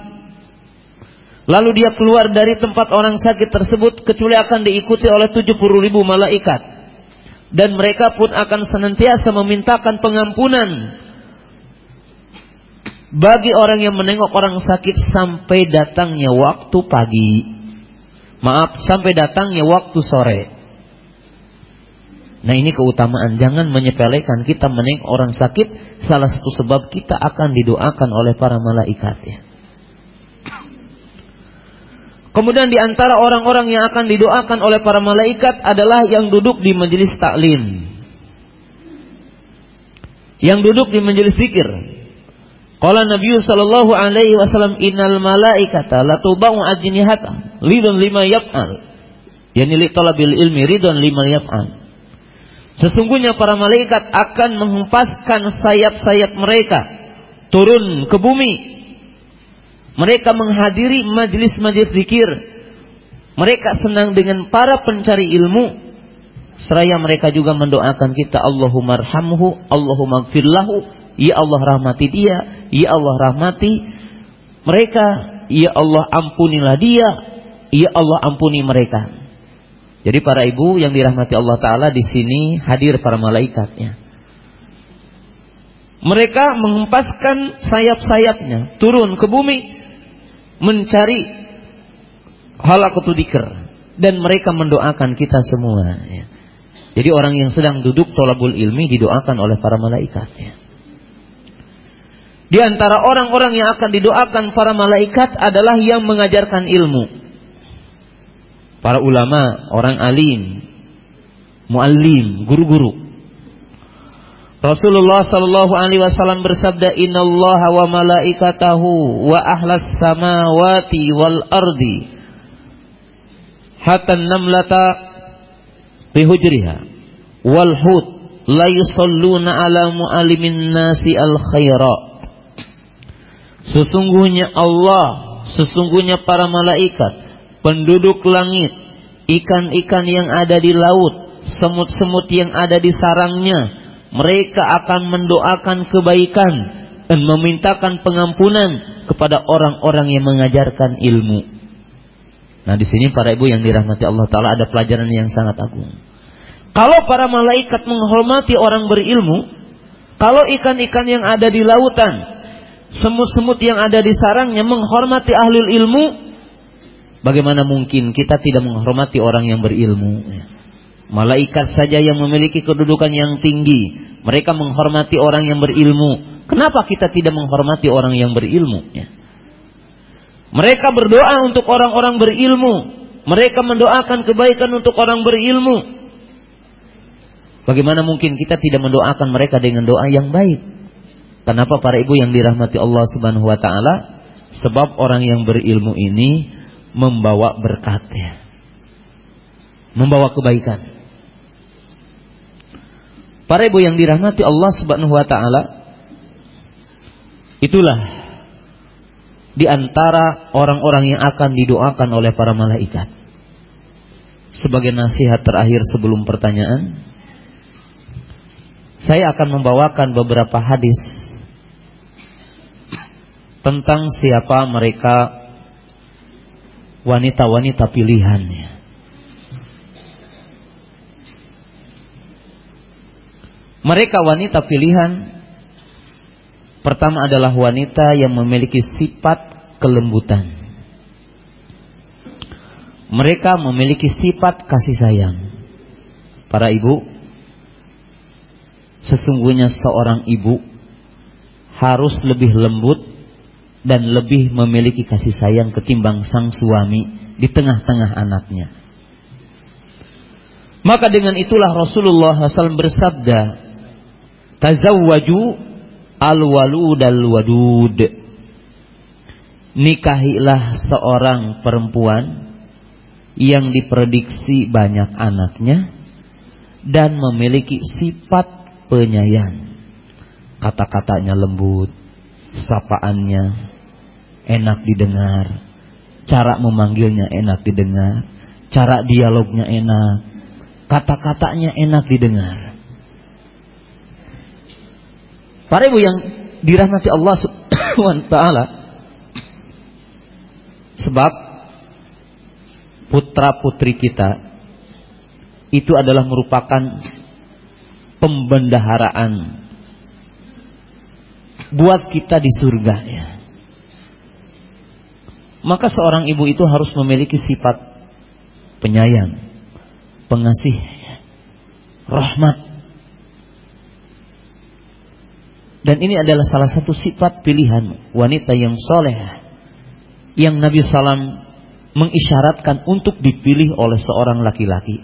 lalu dia keluar dari tempat orang sakit tersebut, kecuali akan diikuti oleh 70 ribu malaikat. Dan mereka pun akan senantiasa memintakan pengampunan bagi orang yang menengok orang sakit sampai datangnya waktu pagi. Maaf, sampai datangnya waktu sore. Nah ini keutamaan. Jangan menyepelekan kita menengok orang sakit. Salah satu sebab kita akan didoakan oleh para malaikat ya. Kemudian di antara orang-orang yang akan didoakan oleh para malaikat adalah yang duduk di majelis taklim. Yang duduk di majelis zikir. Qala Nabi sallallahu alaihi wasallam innal malaikata la tubau ajnihata lidun lima yaf'al. Yani li talabil ilmi ridon lima yaf'al. Sesungguhnya para malaikat akan menghempaskan sayap-sayap mereka turun ke bumi. Mereka menghadiri majlis-majlis zikir. Mereka senang dengan para pencari ilmu. Seraya mereka juga mendoakan kita Allahumma arhamhu, Allahumma gfirlahu, Ya Allah rahmati dia, Ya Allah rahmati mereka, Ya Allah ampunilah dia, Ya Allah ampuni mereka. Jadi para ibu yang dirahmati Allah Taala di sini hadir para malaikatnya. Mereka menghempaskan sayap-sayapnya turun ke bumi mencari halakutu dikir dan mereka mendoakan kita semua. Ya. Jadi orang yang sedang duduk tolabul ilmi didoakan oleh para malaikat. Di antara orang-orang yang akan didoakan para malaikat adalah yang mengajarkan ilmu. Para ulama, orang alim, muallim, guru-guru. Rasulullah sallallahu alaihi wasallam bersabda, "Innallaha wa malaikatahu wa ahlas samawati wal ardi hatta namlata bihujriha wal hut la yusalluna ala muallimin nasi al khaira." Sesungguhnya Allah, sesungguhnya para malaikat, penduduk langit, ikan-ikan yang ada di laut, semut-semut yang ada di sarangnya, mereka akan mendoakan kebaikan dan memintakan pengampunan kepada orang-orang yang mengajarkan ilmu. Nah, di sini para ibu yang dirahmati Allah taala ada pelajaran yang sangat agung. Kalau para malaikat menghormati orang berilmu, kalau ikan-ikan yang ada di lautan semut-semut yang ada di sarangnya menghormati ahli ilmu, bagaimana mungkin kita tidak menghormati orang yang berilmu? Malaikat saja yang memiliki kedudukan yang tinggi, mereka menghormati orang yang berilmu. Kenapa kita tidak menghormati orang yang berilmu? Mereka berdoa untuk orang-orang berilmu. Mereka mendoakan kebaikan untuk orang berilmu. Bagaimana mungkin kita tidak mendoakan mereka dengan doa yang baik? Kenapa para ibu yang dirahmati Allah Subhanahu wa taala? Sebab orang yang berilmu ini membawa berkat ya. Membawa kebaikan. Para ibu yang dirahmati Allah Subhanahu wa taala itulah di antara orang-orang yang akan didoakan oleh para malaikat. Sebagai nasihat terakhir sebelum pertanyaan, saya akan membawakan beberapa hadis tentang siapa mereka wanita-wanita pilihannya. Mereka wanita pilihan pertama adalah wanita yang memiliki sifat kelembutan. Mereka memiliki sifat kasih sayang. Para ibu, sesungguhnya seorang ibu harus lebih lembut dan lebih memiliki kasih sayang ketimbang sang suami di tengah-tengah anaknya. Maka dengan itulah Rasulullah SAW bersabda, Tazawwaju al-walud al-wadud. Nikahilah seorang perempuan yang diprediksi banyak anaknya dan memiliki sifat penyayang. Kata-katanya lembut, sapaannya enak didengar, cara memanggilnya enak didengar, cara dialognya enak, kata-katanya enak didengar. Para ibu yang dirahmati Allah taala sebab putra-putri kita itu adalah merupakan pembendaharaan buat kita di surga ya. Maka seorang ibu itu harus memiliki sifat penyayang, pengasih, rahmat. Dan ini adalah salah satu sifat pilihan wanita yang soleh yang Nabi Sallam mengisyaratkan untuk dipilih oleh seorang laki-laki.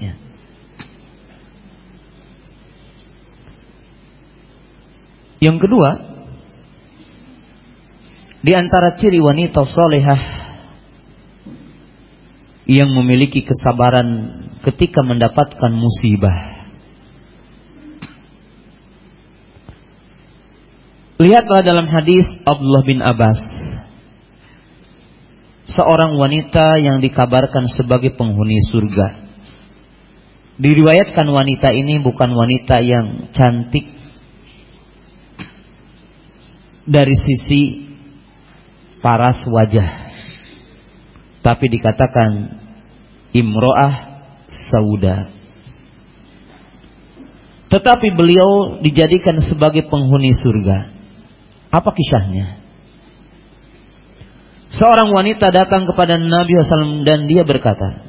Yang kedua, di antara ciri wanita solehah yang memiliki kesabaran ketika mendapatkan musibah. Lihatlah dalam hadis Abdullah bin Abbas. Seorang wanita yang dikabarkan sebagai penghuni surga. Diriwayatkan wanita ini bukan wanita yang cantik dari sisi paras wajah. Tapi dikatakan imro'ah sauda. Tetapi beliau dijadikan sebagai penghuni surga. Apa kisahnya? Seorang wanita datang kepada Nabi SAW dan dia berkata,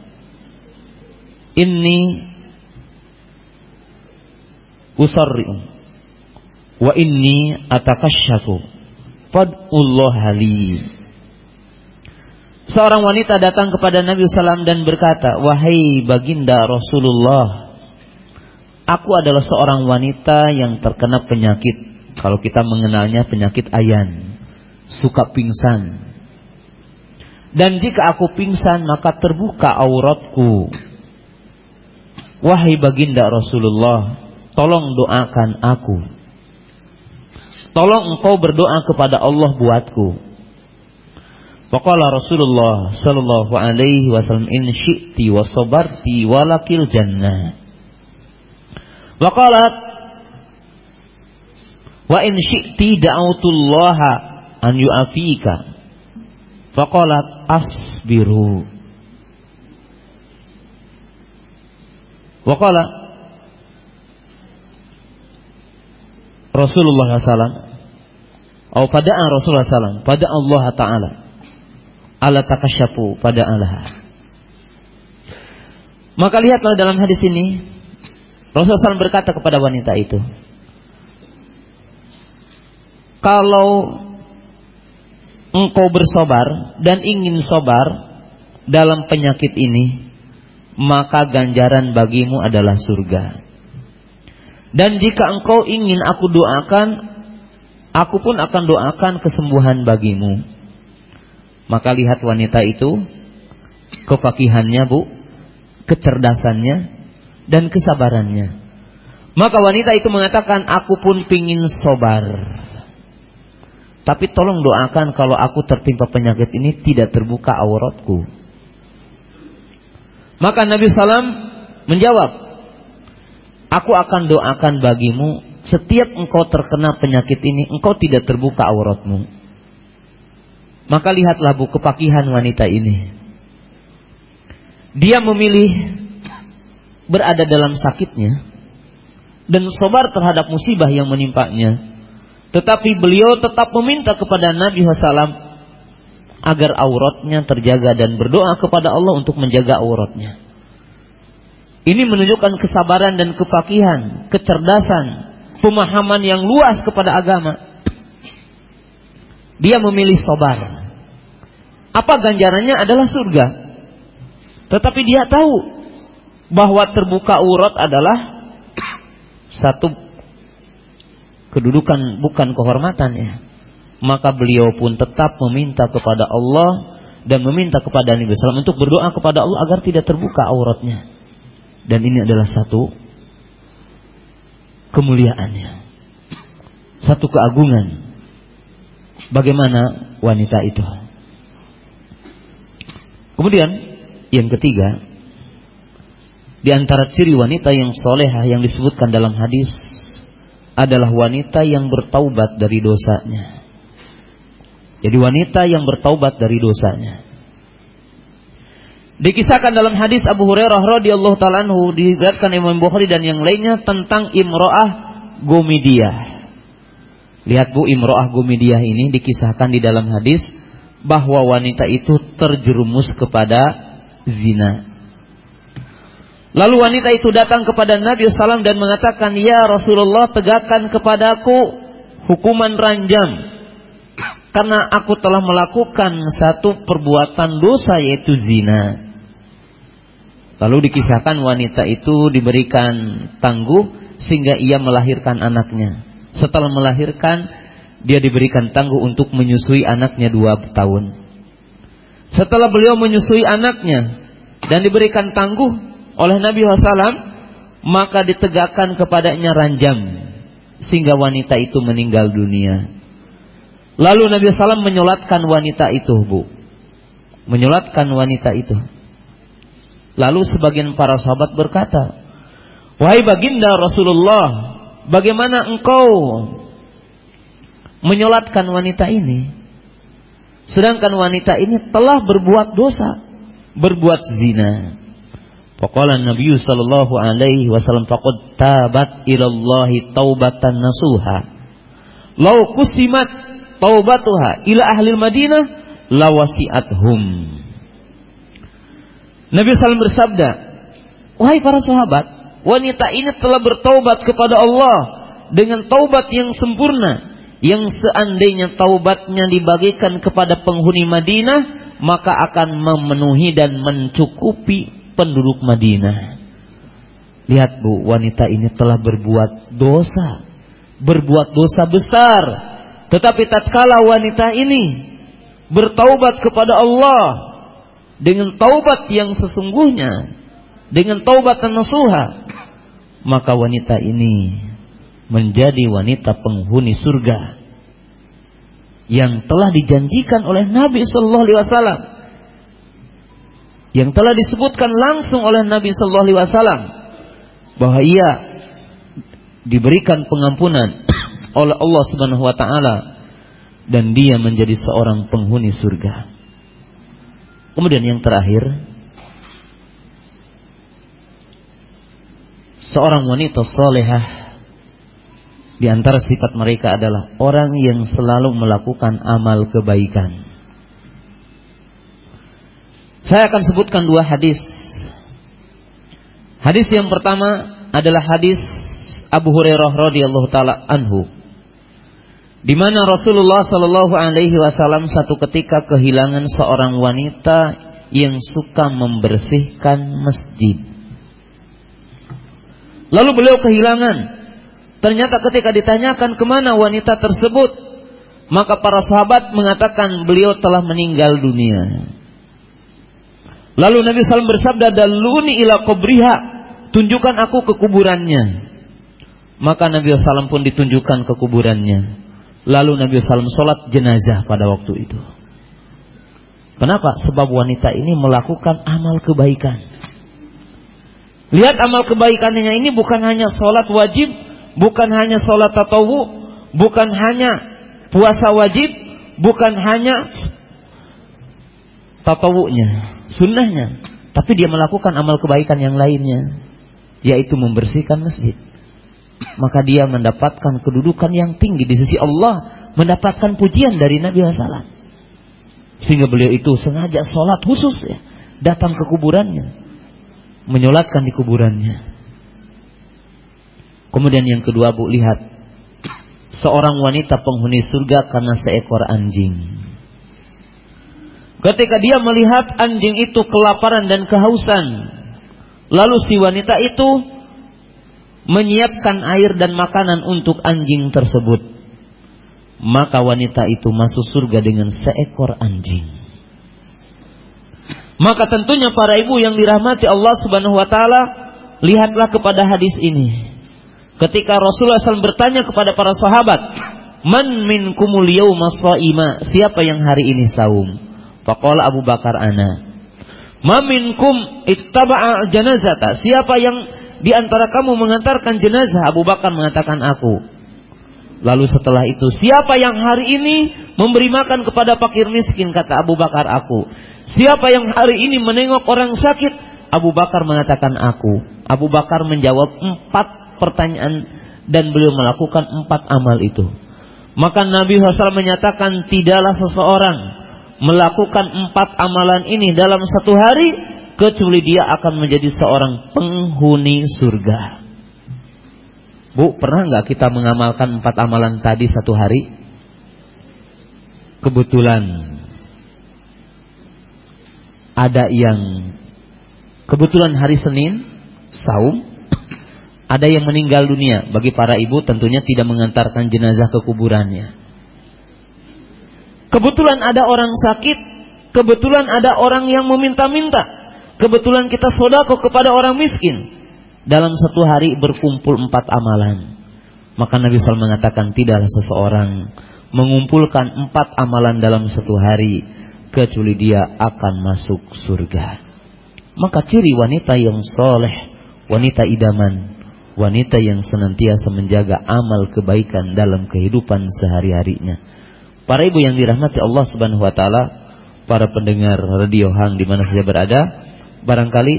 Ini usarri'u wa inni atakasyafu Fadullah hali. Seorang wanita datang kepada Nabi SAW dan berkata, Wahai baginda Rasulullah, aku adalah seorang wanita yang terkena penyakit. Kalau kita mengenalnya penyakit ayan, suka pingsan. Dan jika aku pingsan maka terbuka auratku. Wahai baginda Rasulullah, tolong doakan aku. Tolong engkau berdoa kepada Allah buatku. Faqala Rasulullah sallallahu alaihi wasallam in syi'ti wa sabarti walakil jannah. Wa qalat wa in syi'ti da'autullaha an yu'afika. Faqalat asbiru. Wa qala Rasulullah SAW atau pada Rasulullah SAW pada Allah Taala ala takasyafu pada Allah maka lihatlah dalam hadis ini Rasulullah SAW berkata kepada wanita itu kalau engkau bersobar dan ingin sobar dalam penyakit ini maka ganjaran bagimu adalah surga dan jika engkau ingin aku doakan, aku pun akan doakan kesembuhan bagimu. Maka lihat wanita itu, kefakihannya bu, kecerdasannya, dan kesabarannya. Maka wanita itu mengatakan, aku pun pingin sobar. Tapi tolong doakan kalau aku tertimpa penyakit ini tidak terbuka auratku. Maka Nabi Salam menjawab, Aku akan doakan bagimu setiap engkau terkena penyakit ini, engkau tidak terbuka auratmu. Maka lihatlah bu kepakihan wanita ini. Dia memilih berada dalam sakitnya dan sobar terhadap musibah yang menimpanya. Tetapi beliau tetap meminta kepada Nabi SAW agar auratnya terjaga dan berdoa kepada Allah untuk menjaga auratnya. Ini menunjukkan kesabaran dan kefakihan, kecerdasan, pemahaman yang luas kepada agama. Dia memilih sobar. Apa ganjarannya adalah surga. Tetapi dia tahu bahwa terbuka aurat adalah satu kedudukan bukan kehormatan ya. Maka beliau pun tetap meminta kepada Allah dan meminta kepada Nabi SAW untuk berdoa kepada Allah agar tidak terbuka auratnya. Dan ini adalah satu kemuliaannya. Satu keagungan. Bagaimana wanita itu. Kemudian yang ketiga, di antara ciri wanita yang solehah yang disebutkan dalam hadis adalah wanita yang bertaubat dari dosanya. Jadi wanita yang bertaubat dari dosanya. Dikisahkan dalam hadis Abu Hurairah radhiyallahu taala anhu Imam Bukhari dan yang lainnya tentang imro'ah Gomidiyah. Lihat Bu imro'ah Gomidiyah ini dikisahkan di dalam hadis bahwa wanita itu terjerumus kepada zina. Lalu wanita itu datang kepada Nabi SAW dan mengatakan, Ya Rasulullah tegakkan kepadaku hukuman ranjam. Karena aku telah melakukan satu perbuatan dosa yaitu zina. Lalu dikisahkan wanita itu diberikan tangguh sehingga ia melahirkan anaknya. Setelah melahirkan, dia diberikan tangguh untuk menyusui anaknya dua tahun. Setelah beliau menyusui anaknya dan diberikan tangguh, oleh Nabi SAW maka ditegakkan kepadanya ranjam sehingga wanita itu meninggal dunia. Lalu Nabi SAW menyolatkan wanita itu, Bu. Menyolatkan wanita itu. Lalu sebagian para sahabat berkata, Wahai baginda Rasulullah, bagaimana engkau menyolatkan wanita ini? Sedangkan wanita ini telah berbuat dosa, berbuat zina. Faqala Nabi sallallahu alaihi wasallam faqad tabat ila Allah taubatan nasuha. Lau kusimat taubatuha ila ahli Madinah lawasiathum. Nabi sallallahu bersabda, "Wahai para sahabat, wanita ini telah bertaubat kepada Allah dengan taubat yang sempurna yang seandainya taubatnya dibagikan kepada penghuni Madinah maka akan memenuhi dan mencukupi penduduk Madinah. Lihat bu, wanita ini telah berbuat dosa. Berbuat dosa besar. Tetapi tatkala wanita ini bertaubat kepada Allah dengan taubat yang sesungguhnya, dengan taubat nasuha, maka wanita ini menjadi wanita penghuni surga yang telah dijanjikan oleh Nabi Sallallahu Alaihi Wasallam yang telah disebutkan langsung oleh Nabi Sallallahu Alaihi Wasallam bahwa ia diberikan pengampunan oleh Allah Subhanahu Wa Taala dan dia menjadi seorang penghuni surga. Kemudian yang terakhir, seorang wanita solehah di antara sifat mereka adalah orang yang selalu melakukan amal kebaikan. Saya akan sebutkan dua hadis. Hadis yang pertama adalah hadis Abu Hurairah radhiyallahu taala anhu. Di mana Rasulullah Shallallahu alaihi wasallam satu ketika kehilangan seorang wanita yang suka membersihkan masjid. Lalu beliau kehilangan. Ternyata ketika ditanyakan ke mana wanita tersebut, maka para sahabat mengatakan beliau telah meninggal dunia. Lalu Nabi SAW bersabda, Daluni ila kubriha, tunjukkan aku ke kuburannya. Maka Nabi SAW pun ditunjukkan ke kuburannya. Lalu Nabi SAW sholat jenazah pada waktu itu. Kenapa? Sebab wanita ini melakukan amal kebaikan. Lihat amal kebaikannya ini bukan hanya sholat wajib, bukan hanya sholat tatawu, bukan hanya puasa wajib, bukan hanya tatawunya sunnahnya. Tapi dia melakukan amal kebaikan yang lainnya. Yaitu membersihkan masjid. Maka dia mendapatkan kedudukan yang tinggi di sisi Allah. Mendapatkan pujian dari Nabi SAW. Sehingga beliau itu sengaja sholat khusus ya. Datang ke kuburannya. Menyolatkan di kuburannya. Kemudian yang kedua bu lihat. Seorang wanita penghuni surga karena seekor anjing. Ketika dia melihat anjing itu kelaparan dan kehausan, Lalu si wanita itu menyiapkan air dan makanan untuk anjing tersebut. Maka wanita itu masuk surga dengan seekor anjing. Maka tentunya para ibu yang dirahmati Allah Subhanahu wa taala, lihatlah kepada hadis ini. Ketika Rasulullah SAW bertanya kepada para sahabat, "Man minkumul yauma shaima?" Siapa yang hari ini saum? Faqala Abu Bakar ana. "Ma minkum ittaba'a janazata?" Siapa yang di antara kamu mengantarkan jenazah? Abu Bakar mengatakan aku. Lalu setelah itu, siapa yang hari ini memberi makan kepada fakir miskin? Kata Abu Bakar aku. Siapa yang hari ini menengok orang sakit? Abu Bakar mengatakan aku. Abu Bakar menjawab empat pertanyaan dan beliau melakukan empat amal itu. Maka Nabi SAW menyatakan tidaklah seseorang melakukan empat amalan ini dalam satu hari kecuali dia akan menjadi seorang penghuni surga. Bu, pernah nggak kita mengamalkan empat amalan tadi satu hari? Kebetulan ada yang kebetulan hari Senin saum, ada yang meninggal dunia. Bagi para ibu tentunya tidak mengantarkan jenazah ke kuburannya. Kebetulan ada orang sakit, kebetulan ada orang yang meminta-minta. Kebetulan kita sodako kepada orang miskin. Dalam satu hari berkumpul empat amalan. Maka Nabi SAW mengatakan tidaklah seseorang mengumpulkan empat amalan dalam satu hari. Kecuali dia akan masuk surga. Maka ciri wanita yang soleh, wanita idaman, wanita yang senantiasa menjaga amal kebaikan dalam kehidupan sehari-harinya. Para ibu yang dirahmati Allah Subhanahu wa taala, para pendengar radio Hang di mana saja berada, Barangkali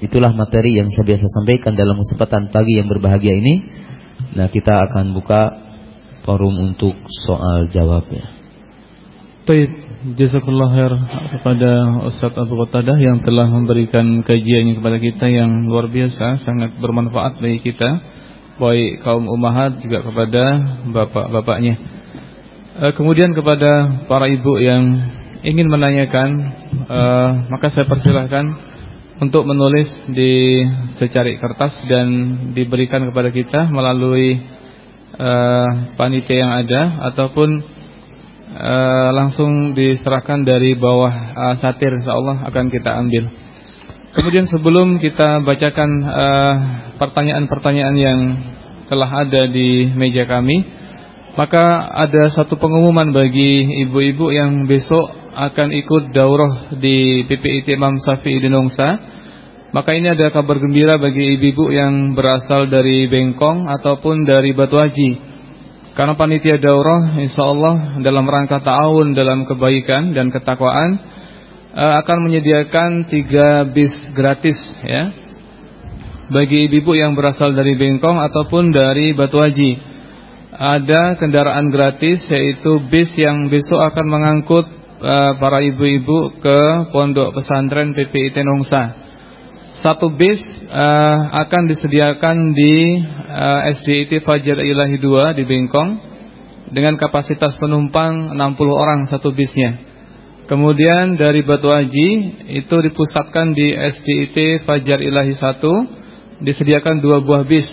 itulah materi yang saya biasa sampaikan dalam kesempatan pagi yang berbahagia ini. Nah, kita akan buka forum untuk soal jawabnya. Jazakallah khair kepada Ustaz Abu Qatadah yang telah memberikan kajiannya kepada kita yang luar biasa, sangat bermanfaat bagi kita, baik kaum ummahat juga kepada bapak-bapaknya. Eh, kemudian kepada para ibu yang ingin menanyakan, uh, maka saya persilahkan untuk menulis di secari kertas dan diberikan kepada kita melalui uh, panitia yang ada ataupun uh, langsung diserahkan dari bawah uh, satir insyaallah akan kita ambil. Kemudian sebelum kita bacakan pertanyaan-pertanyaan uh, yang telah ada di meja kami, maka ada satu pengumuman bagi ibu-ibu yang besok akan ikut daurah di PPIT Imam Safi di Nongsa. Maka ini ada kabar gembira bagi ibu-ibu yang berasal dari Bengkong ataupun dari Batu Haji. Karena panitia daurah insyaallah dalam rangka ta'awun dalam kebaikan dan ketakwaan eh, akan menyediakan tiga bis gratis ya. Bagi ibu-ibu yang berasal dari Bengkong ataupun dari Batu Haji. Ada kendaraan gratis yaitu bis yang besok akan mengangkut uh, para ibu-ibu ke pondok pesantren PPI Tenongsa. Satu bis uh, akan disediakan di uh, eh, SDIT Fajar Ilahi 2 di Bengkong dengan kapasitas penumpang 60 orang satu bisnya. Kemudian dari Batu Aji itu dipusatkan di SDIT Fajar Ilahi 1 disediakan dua buah bis.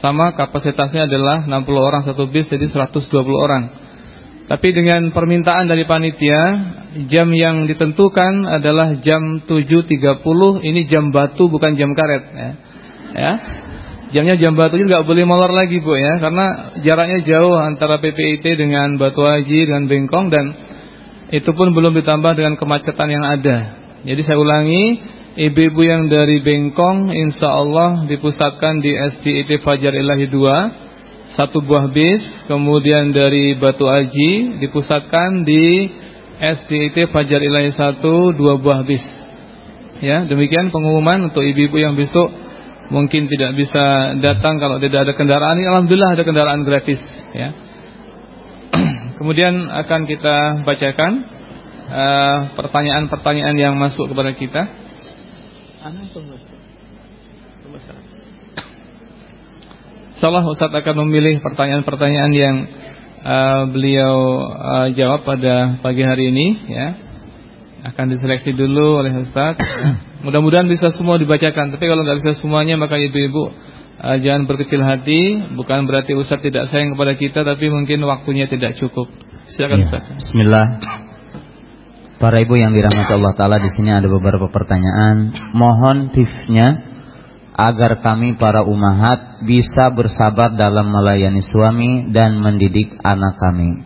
Sama kapasitasnya adalah 60 orang satu bis jadi 120 orang. Tapi dengan permintaan dari panitia, jam yang ditentukan adalah jam 7.30. Ini jam batu bukan jam karet ya. ya. Jamnya jam batu juga boleh molor lagi Bu ya, karena jaraknya jauh antara PPIT dengan Batu Haji dengan Bengkong dan itu pun belum ditambah dengan kemacetan yang ada. Jadi saya ulangi, ibu-ibu yang dari Bengkong insya Allah dipusatkan di SDIT Fajar Ilahi 2 satu buah bis, kemudian dari Batu Aji dipusatkan di SDIT Fajar Ilahi 1 dua buah bis. Ya, demikian pengumuman untuk ibu-ibu yang besok mungkin tidak bisa datang kalau tidak ada kendaraan. Ini alhamdulillah ada kendaraan gratis, ya. Kemudian akan kita bacakan eh, pertanyaan-pertanyaan uh, yang masuk kepada kita. Insyaallah Ustaz akan memilih pertanyaan-pertanyaan yang uh, beliau uh, jawab pada pagi hari ini ya. Akan diseleksi dulu oleh Ustaz. Ya. Mudah-mudahan bisa semua dibacakan. Tapi kalau nggak bisa semuanya maka ibu-ibu uh, jangan berkecil hati. Bukan berarti Ustaz tidak sayang kepada kita, tapi mungkin waktunya tidak cukup. Silakan ya. Bismillah. Para ibu yang dirahmati Allah Taala di sini ada beberapa pertanyaan. Mohon tipsnya agar kami para umahat bisa bersabar dalam melayani suami dan mendidik anak kami.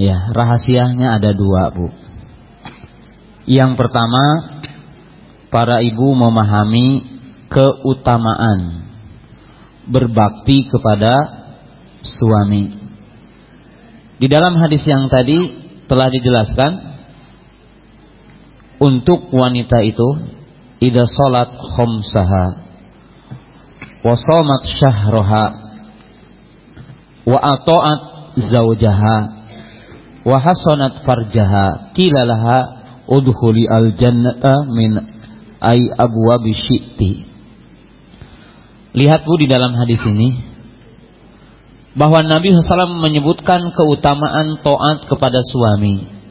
Ya, rahasianya ada dua, Bu. Yang pertama, para ibu memahami keutamaan berbakti kepada suami. Di dalam hadis yang tadi telah dijelaskan untuk wanita itu ida salat khamsaha wa shamat syahraha wa ata'at zawjaha. Wa hasanat farjaha. Qila laha al jannata min ay abwabi syi'ti. Lihat Bu di dalam hadis ini bahwa Nabi SAW menyebutkan keutamaan to'at kepada suami.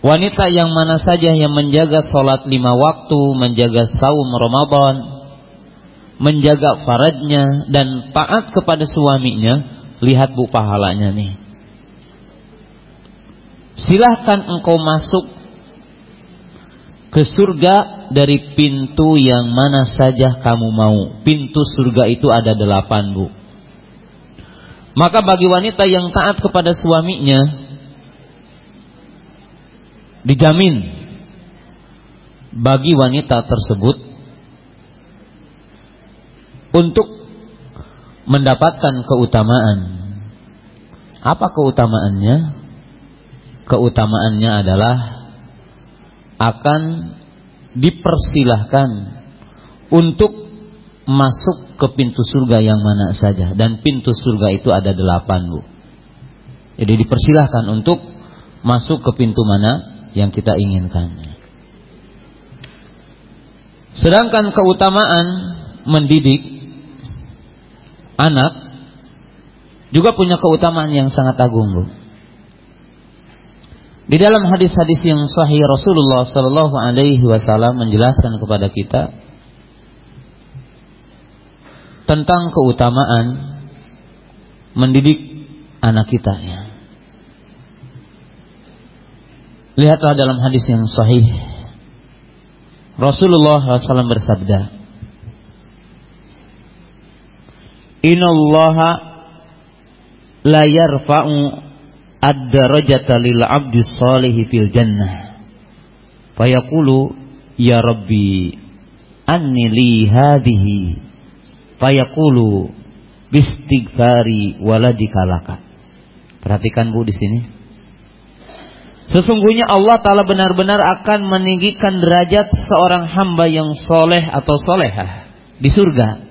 Wanita yang mana saja yang menjaga sholat lima waktu, menjaga saum Ramadan, menjaga faradnya dan taat kepada suaminya, lihat bu pahalanya nih. Silahkan engkau masuk ke surga dari pintu yang mana saja kamu mau. Pintu surga itu ada delapan bu. Maka bagi wanita yang taat kepada suaminya dijamin bagi wanita tersebut untuk mendapatkan keutamaan. Apa keutamaannya? Keutamaannya adalah akan dipersilahkan untuk masuk ke pintu surga yang mana saja dan pintu surga itu ada delapan bu. Jadi dipersilahkan untuk masuk ke pintu mana yang kita inginkan. Sedangkan keutamaan mendidik anak juga punya keutamaan yang sangat agung. Di dalam hadis-hadis yang sahih Rasulullah Shallallahu Alaihi Wasallam menjelaskan kepada kita tentang keutamaan mendidik anak kita ya. Lihatlah dalam hadis yang sahih Rasulullah SAW bersabda Inna la yarfa'u ad-darajata lil 'abdi salihi fil jannah fayaqulu ya rabbi anni li hadhihi fayaqulu bistighfari waladika laka. Perhatikan Bu di sini. Sesungguhnya Allah Ta'ala benar-benar akan meninggikan derajat seorang hamba yang soleh atau solehah di surga.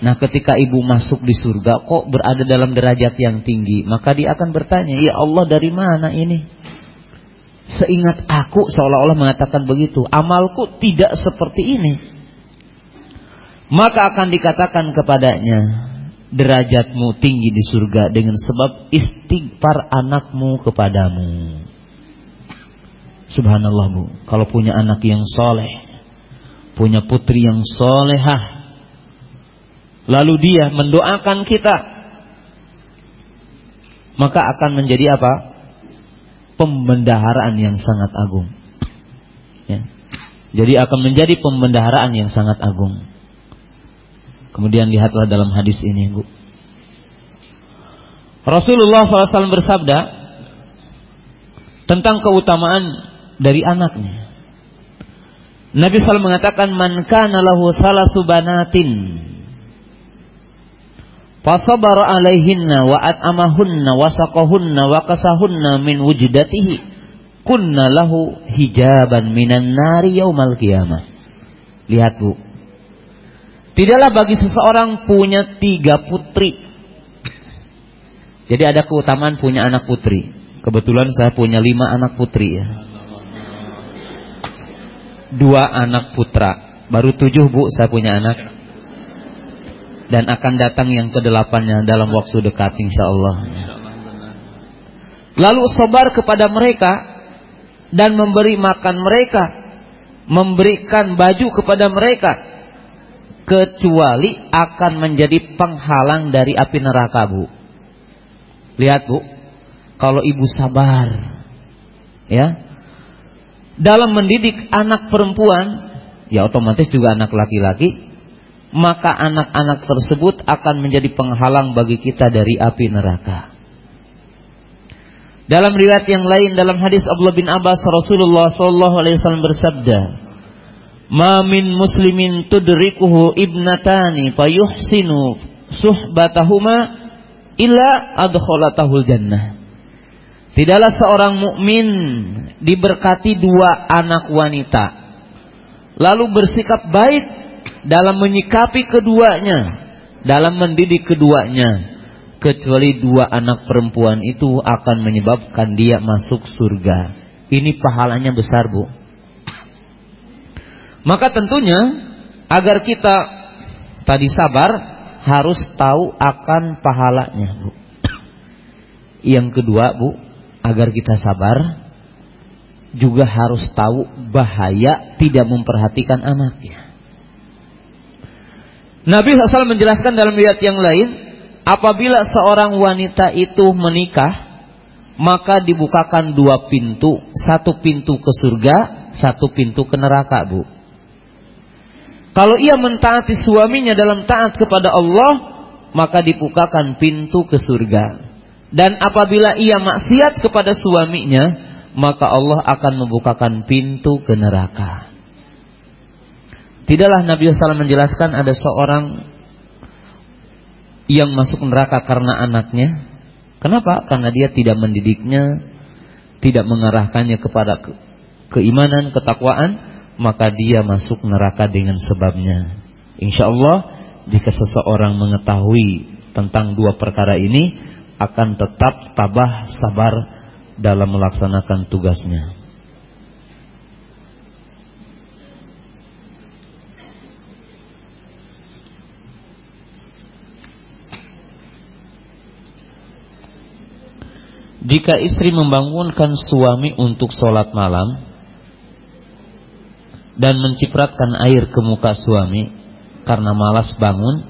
Nah ketika ibu masuk di surga kok berada dalam derajat yang tinggi. Maka dia akan bertanya, ya Allah dari mana ini? Seingat aku seolah-olah mengatakan begitu. Amalku tidak seperti ini maka akan dikatakan kepadanya derajatmu tinggi di surga dengan sebab istighfar anakmu kepadamu. Subhanallah bu, kalau punya anak yang soleh, punya putri yang solehah, lalu dia mendoakan kita, maka akan menjadi apa? Pembendaharaan yang sangat agung. Ya. Jadi akan menjadi pembendaharaan yang sangat agung. Kemudian lihatlah dalam hadis ini, Bu. Rasulullah SAW bersabda tentang keutamaan dari anaknya. Nabi SAW mengatakan man kana lahu salasu banatin fasabara alaihinna wa at'amahunna wa saqahunna wa kasahunna min wujdatihi kunna lahu hijaban minan nari yaumal qiyamah. Lihat Bu, Tidaklah bagi seseorang punya tiga putri. Jadi ada keutamaan punya anak putri. Kebetulan saya punya lima anak putri ya. Dua anak putra. Baru tujuh bu saya punya anak. Dan akan datang yang kedelapannya dalam waktu dekat insya Allah. Lalu sobar kepada mereka dan memberi makan mereka, memberikan baju kepada mereka, kecuali akan menjadi penghalang dari api neraka, Bu. Lihat, Bu. Kalau ibu sabar, ya. Dalam mendidik anak perempuan, ya otomatis juga anak laki-laki, maka anak-anak tersebut akan menjadi penghalang bagi kita dari api neraka. Dalam riwayat yang lain dalam hadis Abdullah bin Abbas Rasulullah sallallahu alaihi wasallam bersabda, "Ma min muslimin tudrikuhu ibnatani fayuhsinu suhbatahuma illa adkhalatahul jannah." Tidaklah seorang mukmin diberkati dua anak wanita lalu bersikap baik dalam menyikapi keduanya, dalam mendidik keduanya kecuali dua anak perempuan itu akan menyebabkan dia masuk surga. Ini pahalanya besar, Bu. Maka tentunya agar kita tadi sabar harus tahu akan pahalanya, Bu. Yang kedua, Bu, agar kita sabar juga harus tahu bahaya tidak memperhatikan anaknya. Nabi SAW menjelaskan dalam riwayat yang lain, Apabila seorang wanita itu menikah, maka dibukakan dua pintu, satu pintu ke surga, satu pintu ke neraka, Bu. Kalau ia mentaati suaminya dalam taat kepada Allah, maka dibukakan pintu ke surga. Dan apabila ia maksiat kepada suaminya, maka Allah akan membukakan pintu ke neraka. Tidaklah Nabi SAW menjelaskan ada seorang yang masuk neraka karena anaknya. Kenapa? Karena dia tidak mendidiknya, tidak mengarahkannya kepada ke keimanan, ketakwaan, maka dia masuk neraka dengan sebabnya. Insya Allah, jika seseorang mengetahui tentang dua perkara ini, akan tetap tabah sabar dalam melaksanakan tugasnya. Jika istri membangunkan suami untuk sholat malam dan mencipratkan air ke muka suami karena malas bangun,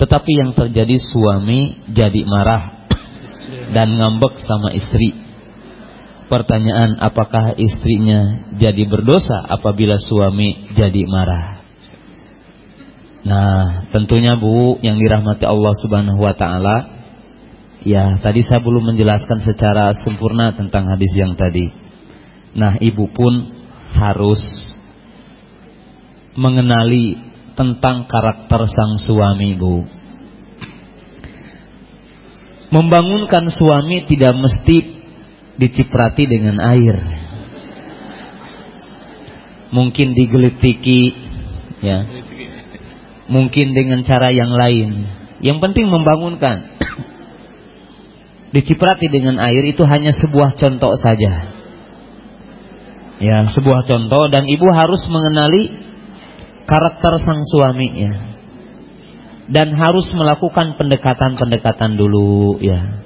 tetapi yang terjadi suami jadi marah dan ngambek sama istri. Pertanyaan apakah istrinya jadi berdosa apabila suami jadi marah? Nah, tentunya Bu yang dirahmati Allah Subhanahu wa taala, Ya, tadi saya belum menjelaskan secara sempurna tentang hadis yang tadi. Nah, ibu pun harus mengenali tentang karakter sang suami, Bu. Membangunkan suami tidak mesti diciprati dengan air. Mungkin digelitiki, ya. Mungkin dengan cara yang lain. Yang penting membangunkan diciprati dengan air itu hanya sebuah contoh saja. Ya, sebuah contoh dan ibu harus mengenali karakter sang suami ya. Dan harus melakukan pendekatan-pendekatan dulu ya.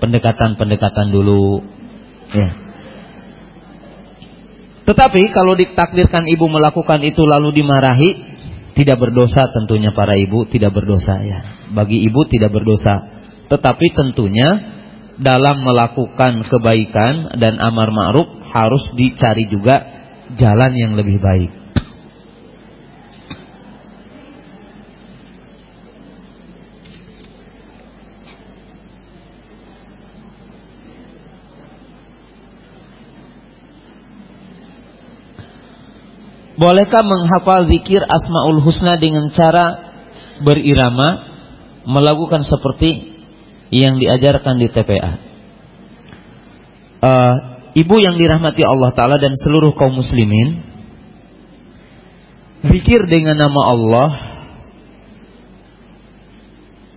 Pendekatan-pendekatan dulu ya. Tetapi kalau ditakdirkan ibu melakukan itu lalu dimarahi, tidak berdosa tentunya para ibu, tidak berdosa ya. Bagi ibu tidak berdosa. Tetapi tentunya dalam melakukan kebaikan dan amar ma'ruf harus dicari juga jalan yang lebih baik. Bolehkah menghafal zikir Asmaul Husna dengan cara berirama melakukan seperti yang diajarkan di TPA. Uh, eh, ibu yang dirahmati Allah Ta'ala dan seluruh kaum muslimin, zikir dengan nama Allah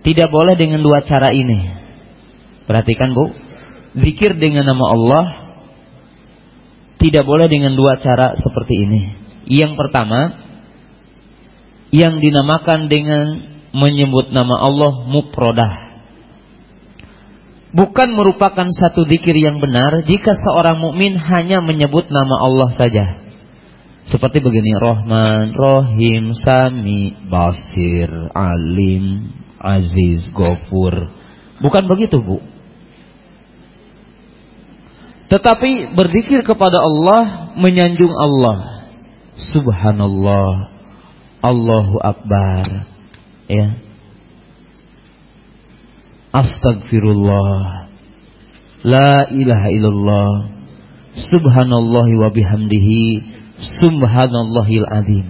tidak boleh dengan dua cara ini. Perhatikan bu, zikir dengan nama Allah tidak boleh dengan dua cara seperti ini. Yang pertama, yang dinamakan dengan menyebut nama Allah muprodah bukan merupakan satu dikir yang benar jika seorang mukmin hanya menyebut nama Allah saja. Seperti begini, Rahman, Rohim, Sami, Basir, Alim, Aziz, Gofur. Bukan begitu, Bu. Tetapi berzikir kepada Allah, menyanjung Allah. Subhanallah. Allahu Akbar. Ya. Astagfirullah. La ilaha illallah. Subhanallahi wa bihamdihi. Subhanallahil azim.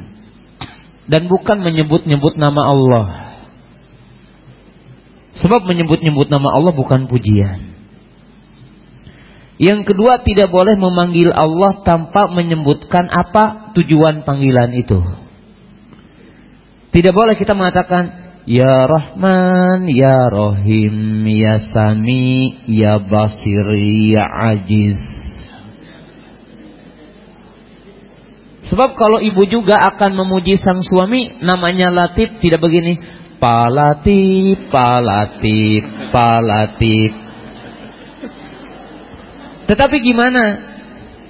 Dan bukan menyebut-nyebut nama Allah. Sebab menyebut-nyebut nama Allah bukan pujian. Yang kedua tidak boleh memanggil Allah tanpa menyebutkan apa tujuan panggilan itu. Tidak boleh kita mengatakan Ya Rahman, Ya Rahim, Ya Sami, Ya Basir, Ya Ajiz. Sebab kalau ibu juga akan memuji sang suami, namanya Latif tidak begini. Palatif, palatif, palatif. Tetapi gimana?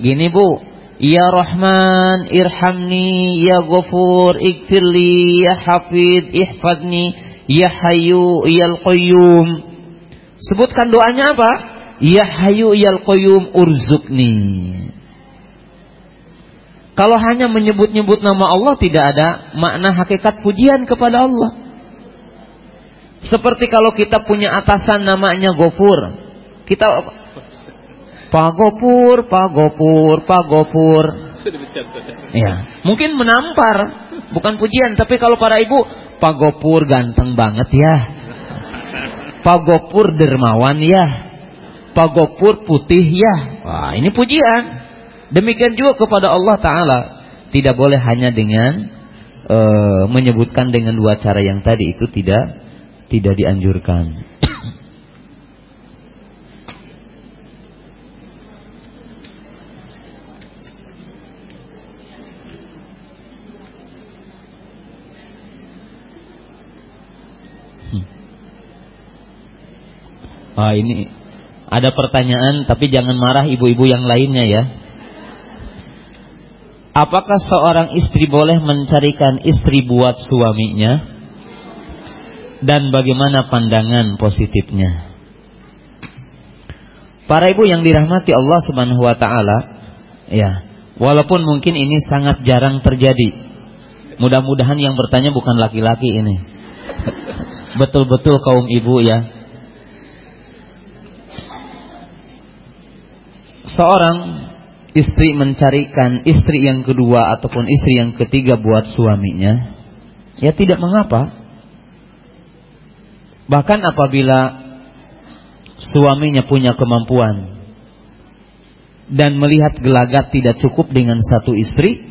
Gini bu, Ya Rahman, irhamni, Ya Ghafur, ikfirli, Ya Hafid, ihfadni, Ya Hayu, Ya Al-Qayyum. Sebutkan doanya apa? Ya Hayu, Ya Al-Qayyum, urzukni. Kalau hanya menyebut-nyebut nama Allah tidak ada makna hakikat pujian kepada Allah. Seperti kalau kita punya atasan namanya Gofur. Kita Pak Gopur, Pak Gopur, Pak Gopur. Ya, mungkin menampar, bukan pujian, tapi kalau para ibu, Pak Gopur ganteng banget ya. Pak Gopur dermawan ya. Pak Gopur putih ya. Wah, ini pujian. Demikian juga kepada Allah Ta'ala. Tidak boleh hanya dengan uh, menyebutkan dengan dua cara yang tadi itu tidak tidak dianjurkan. Ah ini ada pertanyaan tapi jangan marah ibu-ibu yang lainnya ya. Apakah seorang istri boleh mencarikan istri buat suaminya? Dan bagaimana pandangan positifnya? Para ibu yang dirahmati Allah Subhanahu wa taala, ya, walaupun mungkin ini sangat jarang terjadi. Mudah-mudahan yang bertanya bukan laki-laki ini. Betul-betul kaum ibu ya, seorang istri mencarikan istri yang kedua ataupun istri yang ketiga buat suaminya, ya tidak mengapa. Bahkan apabila suaminya punya kemampuan dan melihat gelagat tidak cukup dengan satu istri,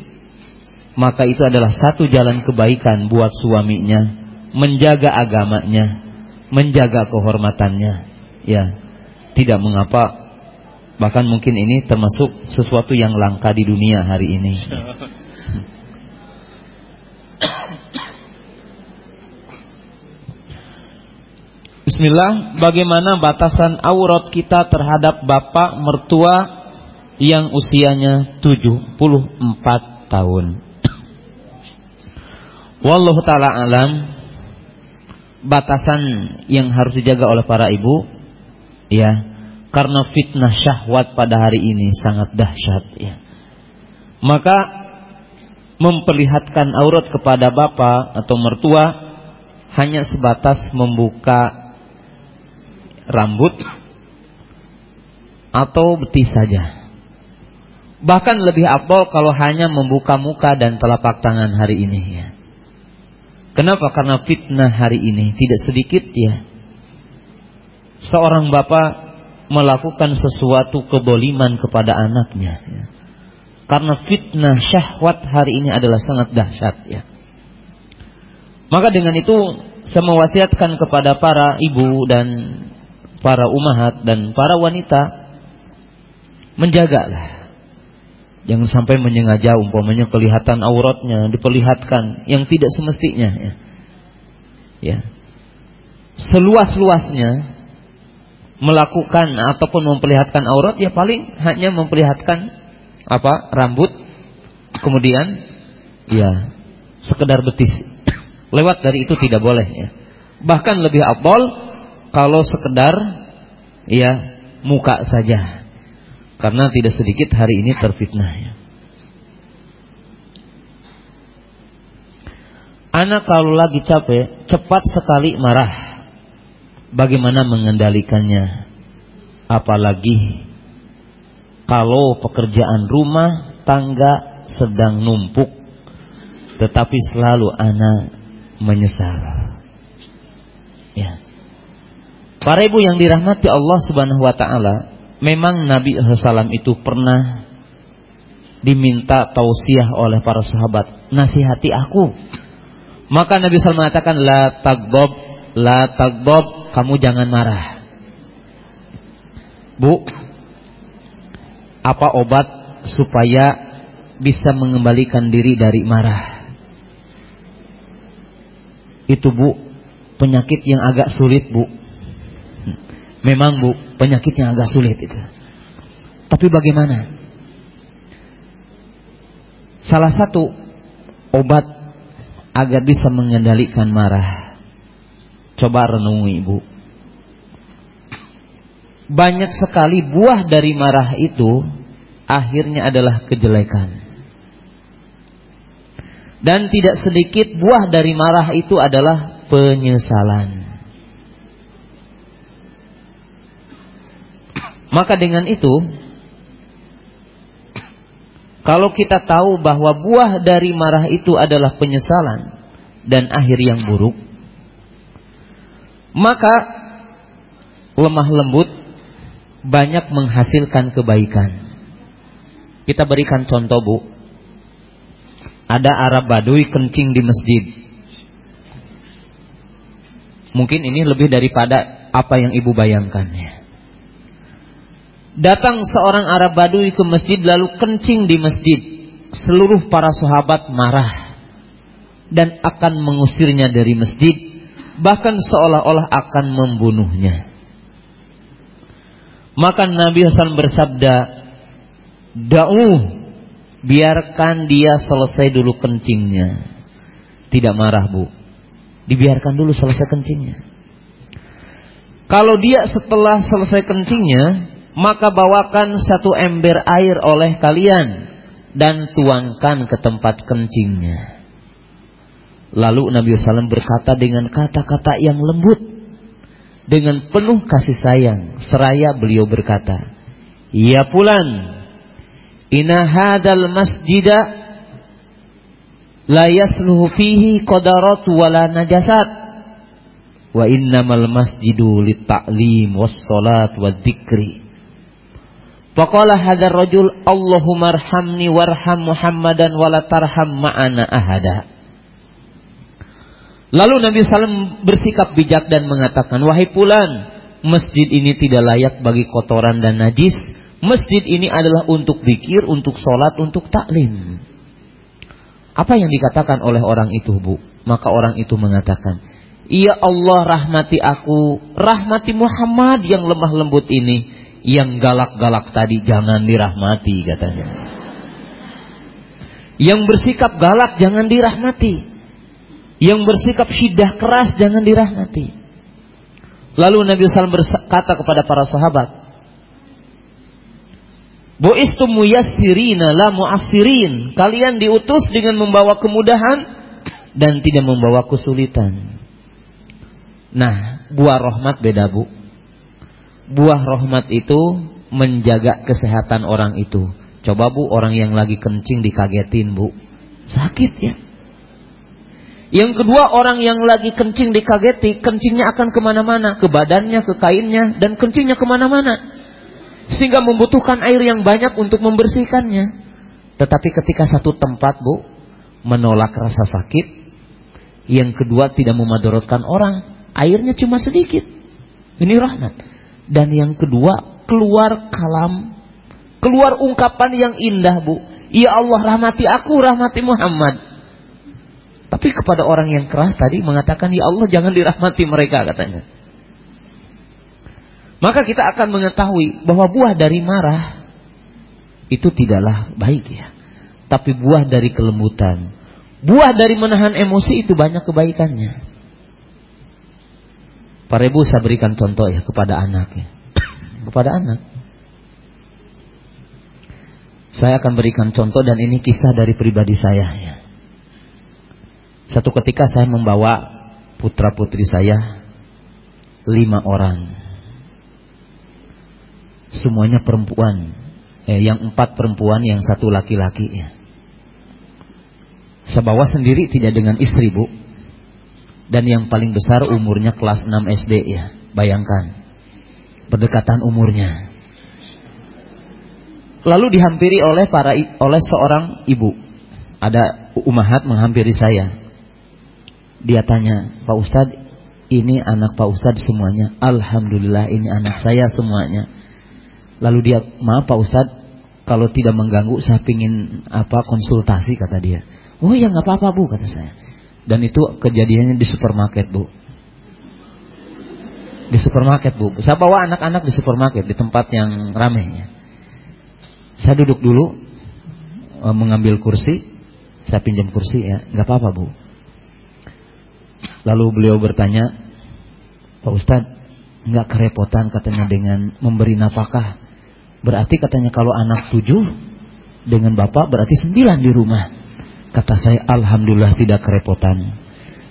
maka itu adalah satu jalan kebaikan buat suaminya, menjaga agamanya, menjaga kehormatannya. Ya, tidak mengapa Bahkan mungkin ini termasuk sesuatu yang langka di dunia hari ini. Bismillah, bagaimana batasan aurat kita terhadap bapak mertua yang usianya 74 tahun? Wallahu taala alam batasan yang harus dijaga oleh para ibu ya karena fitnah syahwat pada hari ini sangat dahsyat ya. Maka memperlihatkan aurat kepada bapak atau mertua hanya sebatas membuka rambut atau betis saja. Bahkan lebih abdol kalau hanya membuka muka dan telapak tangan hari ini ya. Kenapa? Karena fitnah hari ini tidak sedikit ya. Seorang bapak melakukan sesuatu keboliman kepada anaknya. Ya. Karena fitnah syahwat hari ini adalah sangat dahsyat ya. Maka dengan itu saya mewasiatkan kepada para ibu dan para umahat dan para wanita menjagalah. Jangan sampai menyengaja umpamanya kelihatan auratnya diperlihatkan yang tidak semestinya ya. Ya. Seluas-luasnya melakukan ataupun memperlihatkan aurat ya paling hanya memperlihatkan apa rambut kemudian ya sekedar betis. Lewat dari itu tidak boleh ya. Bahkan lebih abdol kalau sekedar ya muka saja. Karena tidak sedikit hari ini terfitnah ya. Anak kalau lagi capek cepat sekali marah bagaimana mengendalikannya. Apalagi kalau pekerjaan rumah tangga sedang numpuk, tetapi selalu anak menyesal. Ya. Para ibu yang dirahmati Allah Subhanahu wa taala, memang Nabi SAW itu pernah diminta tausiah oleh para sahabat, nasihati aku. Maka Nabi SAW mengatakan la tagbob, la tagbob kamu jangan marah. Bu, apa obat supaya bisa mengembalikan diri dari marah? Itu bu, penyakit yang agak sulit bu. Memang bu, penyakit yang agak sulit itu. Tapi bagaimana? Salah satu obat agar bisa mengendalikan marah Coba renungi ibu. Banyak sekali buah dari marah itu akhirnya adalah kejelekan. Dan tidak sedikit buah dari marah itu adalah penyesalan. Maka dengan itu, kalau kita tahu bahwa buah dari marah itu adalah penyesalan dan akhir yang buruk, maka lemah lembut banyak menghasilkan kebaikan. Kita berikan contoh Bu. Ada Arab Baduy kencing di masjid. Mungkin ini lebih daripada apa yang ibu bayangkan ya. Datang seorang Arab Baduy ke masjid lalu kencing di masjid. Seluruh para sahabat marah dan akan mengusirnya dari masjid bahkan seolah-olah akan membunuhnya. Maka Nabi Hasan bersabda, "Da'u, biarkan dia selesai dulu kencingnya." Tidak marah, Bu. Dibiarkan dulu selesai kencingnya. Kalau dia setelah selesai kencingnya, maka bawakan satu ember air oleh kalian dan tuangkan ke tempat kencingnya. Lalu Nabi SAW berkata dengan kata-kata yang lembut. Dengan penuh kasih sayang. Seraya beliau berkata. Ya pulan. Inna hadal masjida. La yasluhu fihi qadaratu wala najasat. Wa innamal masjidu litta'lim wassalat wa dzikri. Faqala hadar rajul Allahumma arhamni warham Muhammadan wala tarham ma'ana ahada. Lalu Nabi SAW bersikap bijak dan mengatakan, Wahai pulan, masjid ini tidak layak bagi kotoran dan najis. Masjid ini adalah untuk zikir, untuk sholat, untuk taklim. Apa yang dikatakan oleh orang itu, Bu? Maka orang itu mengatakan, Ya Allah rahmati aku, rahmati Muhammad yang lemah lembut ini, yang galak-galak tadi jangan dirahmati katanya. Yang bersikap galak jangan dirahmati. Yang bersikap syidah keras jangan dirahmati. Lalu Nabi SAW berkata kepada para sahabat, Bu'istum muyassirina la mu'assirin. Kalian diutus dengan membawa kemudahan dan tidak membawa kesulitan. Nah, buah rahmat beda bu. Buah rahmat itu menjaga kesehatan orang itu. Coba bu, orang yang lagi kencing dikagetin bu. Sakit ya. Yang kedua orang yang lagi kencing dikageti, kencingnya akan ke mana-mana, ke badannya, ke kainnya, dan kencingnya ke mana-mana. Sehingga membutuhkan air yang banyak untuk membersihkannya. Tetapi ketika satu tempat bu, menolak rasa sakit. Yang kedua tidak memadorotkan orang, airnya cuma sedikit. Ini rahmat. Dan yang kedua keluar kalam, keluar ungkapan yang indah bu. Ya Allah rahmati aku, rahmati Muhammad. Tapi kepada orang yang keras tadi mengatakan, Ya Allah jangan dirahmati mereka katanya. Maka kita akan mengetahui bahwa buah dari marah itu tidaklah baik ya. Tapi buah dari kelembutan, buah dari menahan emosi itu banyak kebaikannya. Para ibu saya berikan contoh ya kepada anak ya. kepada anak. Saya akan berikan contoh dan ini kisah dari pribadi saya ya. Satu ketika saya membawa putra putri saya lima orang. Semuanya perempuan. Eh, yang empat perempuan, yang satu laki-laki ya. Saya bawa sendiri tidak dengan istri bu. Dan yang paling besar umurnya kelas 6 SD ya. Bayangkan. Berdekatan umurnya. Lalu dihampiri oleh para oleh seorang ibu. Ada umahat menghampiri saya. Dia tanya, Pak Ustadz, ini anak Pak Ustadz semuanya. Alhamdulillah ini anak saya semuanya. Lalu dia, maaf Pak Ustadz, kalau tidak mengganggu saya pingin apa konsultasi kata dia. Oh ya nggak apa-apa bu kata saya. Dan itu kejadiannya di supermarket bu. Di supermarket bu. Saya bawa anak-anak di supermarket di tempat yang ramai ya. Saya duduk dulu e, mengambil kursi, saya pinjam kursi ya, nggak apa-apa bu. Lalu beliau bertanya, Pak Ustadz, nggak kerepotan katanya dengan memberi nafkah. Berarti katanya kalau anak tujuh dengan bapak berarti sembilan di rumah. Kata saya, Alhamdulillah tidak kerepotan.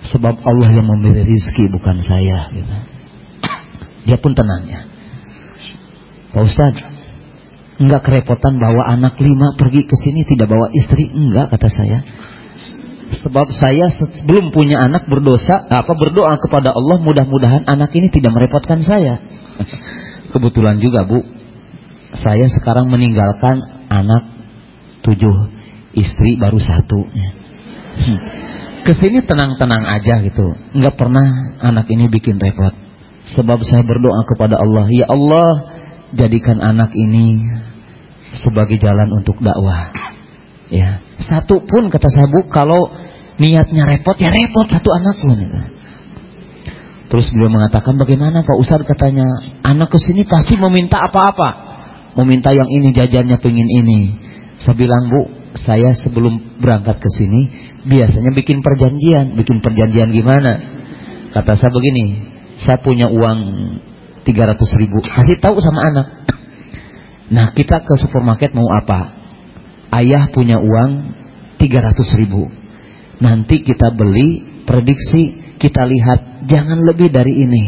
Sebab Allah yang memberi rizki bukan saya. Gitu. Dia pun tenang ya. Pak Ustadz, Enggak kerepotan bawa anak lima pergi ke sini tidak bawa istri. Enggak kata saya. Sebab saya sebelum punya anak berdosa, apa berdoa kepada Allah mudah-mudahan anak ini tidak merepotkan saya. Kebetulan juga bu, saya sekarang meninggalkan anak tujuh, istri baru satu. Ke sini tenang-tenang aja gitu, nggak pernah anak ini bikin repot. Sebab saya berdoa kepada Allah, ya Allah jadikan anak ini sebagai jalan untuk dakwah. Ya, satu pun kata saya bu, kalau niatnya repot ya repot satu anak pun. Terus beliau mengatakan bagaimana Pak Ustadz katanya anak ke sini pasti meminta apa-apa, meminta yang ini jajannya pengen ini. Saya bilang bu, saya sebelum berangkat ke sini biasanya bikin perjanjian, bikin perjanjian gimana? Kata saya begini, saya punya uang 300 ribu, kasih tahu sama anak. Nah kita ke supermarket mau apa? Ayah punya uang 300 ribu. Nanti kita beli, prediksi, kita lihat jangan lebih dari ini.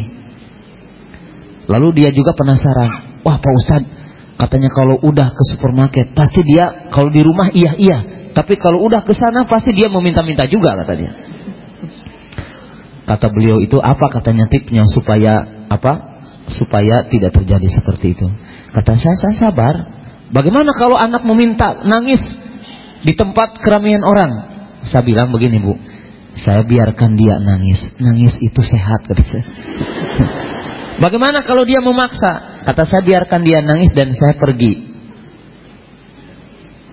Lalu dia juga penasaran. Wah Pak Ustadz, katanya kalau udah ke supermarket pasti dia kalau di rumah iya iya. Tapi kalau udah ke sana pasti dia meminta-minta juga kata dia. Kata beliau itu apa katanya tipnya supaya apa? supaya tidak terjadi seperti itu. Kata saya, saya sabar. Bagaimana kalau anak meminta nangis di tempat keramaian orang? Saya bilang begini bu, saya biarkan dia nangis. Nangis itu sehat kata saya. Bagaimana kalau dia memaksa? Kata saya biarkan dia nangis dan saya pergi.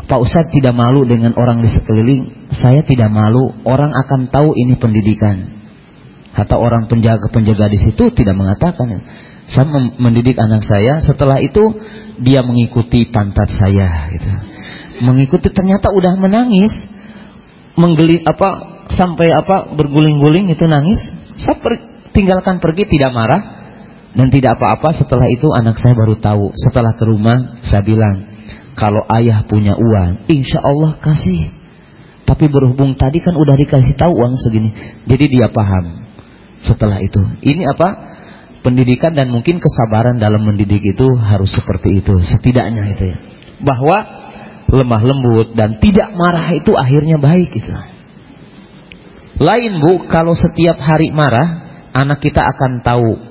Pak Ustadz tidak malu dengan orang di sekeliling. Saya tidak malu. Orang akan tahu ini pendidikan. Kata orang penjaga-penjaga di situ tidak mengatakan. Saya mendidik anak saya, setelah itu dia mengikuti pantat saya gitu. Mengikuti ternyata udah menangis. Menggeli apa sampai apa berguling-guling itu nangis. Saya per, tinggalkan pergi tidak marah dan tidak apa-apa. Setelah itu anak saya baru tahu. Setelah ke rumah saya bilang, kalau ayah punya uang, insya Allah kasih. Tapi berhubung tadi kan udah dikasih tahu uang segini, jadi dia paham. Setelah itu, ini apa? Pendidikan dan mungkin kesabaran dalam mendidik itu harus seperti itu setidaknya itu ya. Bahwa lemah lembut dan tidak marah itu akhirnya baik itu lain bu kalau setiap hari marah anak kita akan tahu.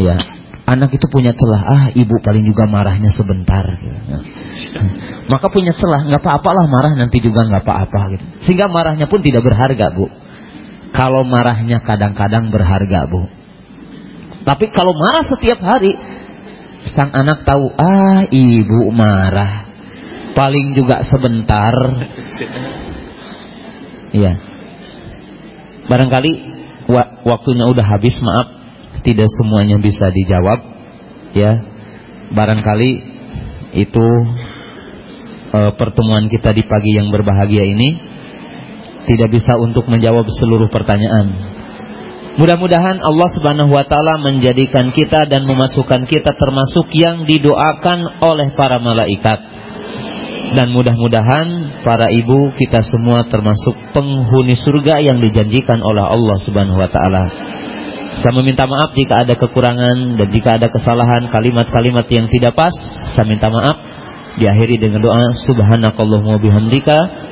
Ya anak itu punya celah. Ah ibu paling juga marahnya sebentar gitu. maka punya celah nggak apa-apalah marah nanti juga nggak apa-apa gitu. Sehingga marahnya pun tidak berharga bu kalau marahnya kadang-kadang berharga, Bu. Tapi kalau marah setiap hari, sang anak tahu, ah ibu marah. Paling juga sebentar. Iya. Barangkali waktunya udah habis, maaf. tidak semuanya bisa dijawab ya barangkali itu e, pertemuan kita di pagi yang berbahagia ini tidak bisa untuk menjawab seluruh pertanyaan Mudah-mudahan Allah Subhanahu wa taala menjadikan kita dan memasukkan kita termasuk yang didoakan oleh para malaikat. Dan mudah-mudahan para ibu kita semua termasuk penghuni surga yang dijanjikan oleh Allah Subhanahu wa taala. Saya meminta maaf jika ada kekurangan dan jika ada kesalahan kalimat-kalimat yang tidak pas, saya minta maaf. Diakhiri dengan doa subhanakallahumma bihamdika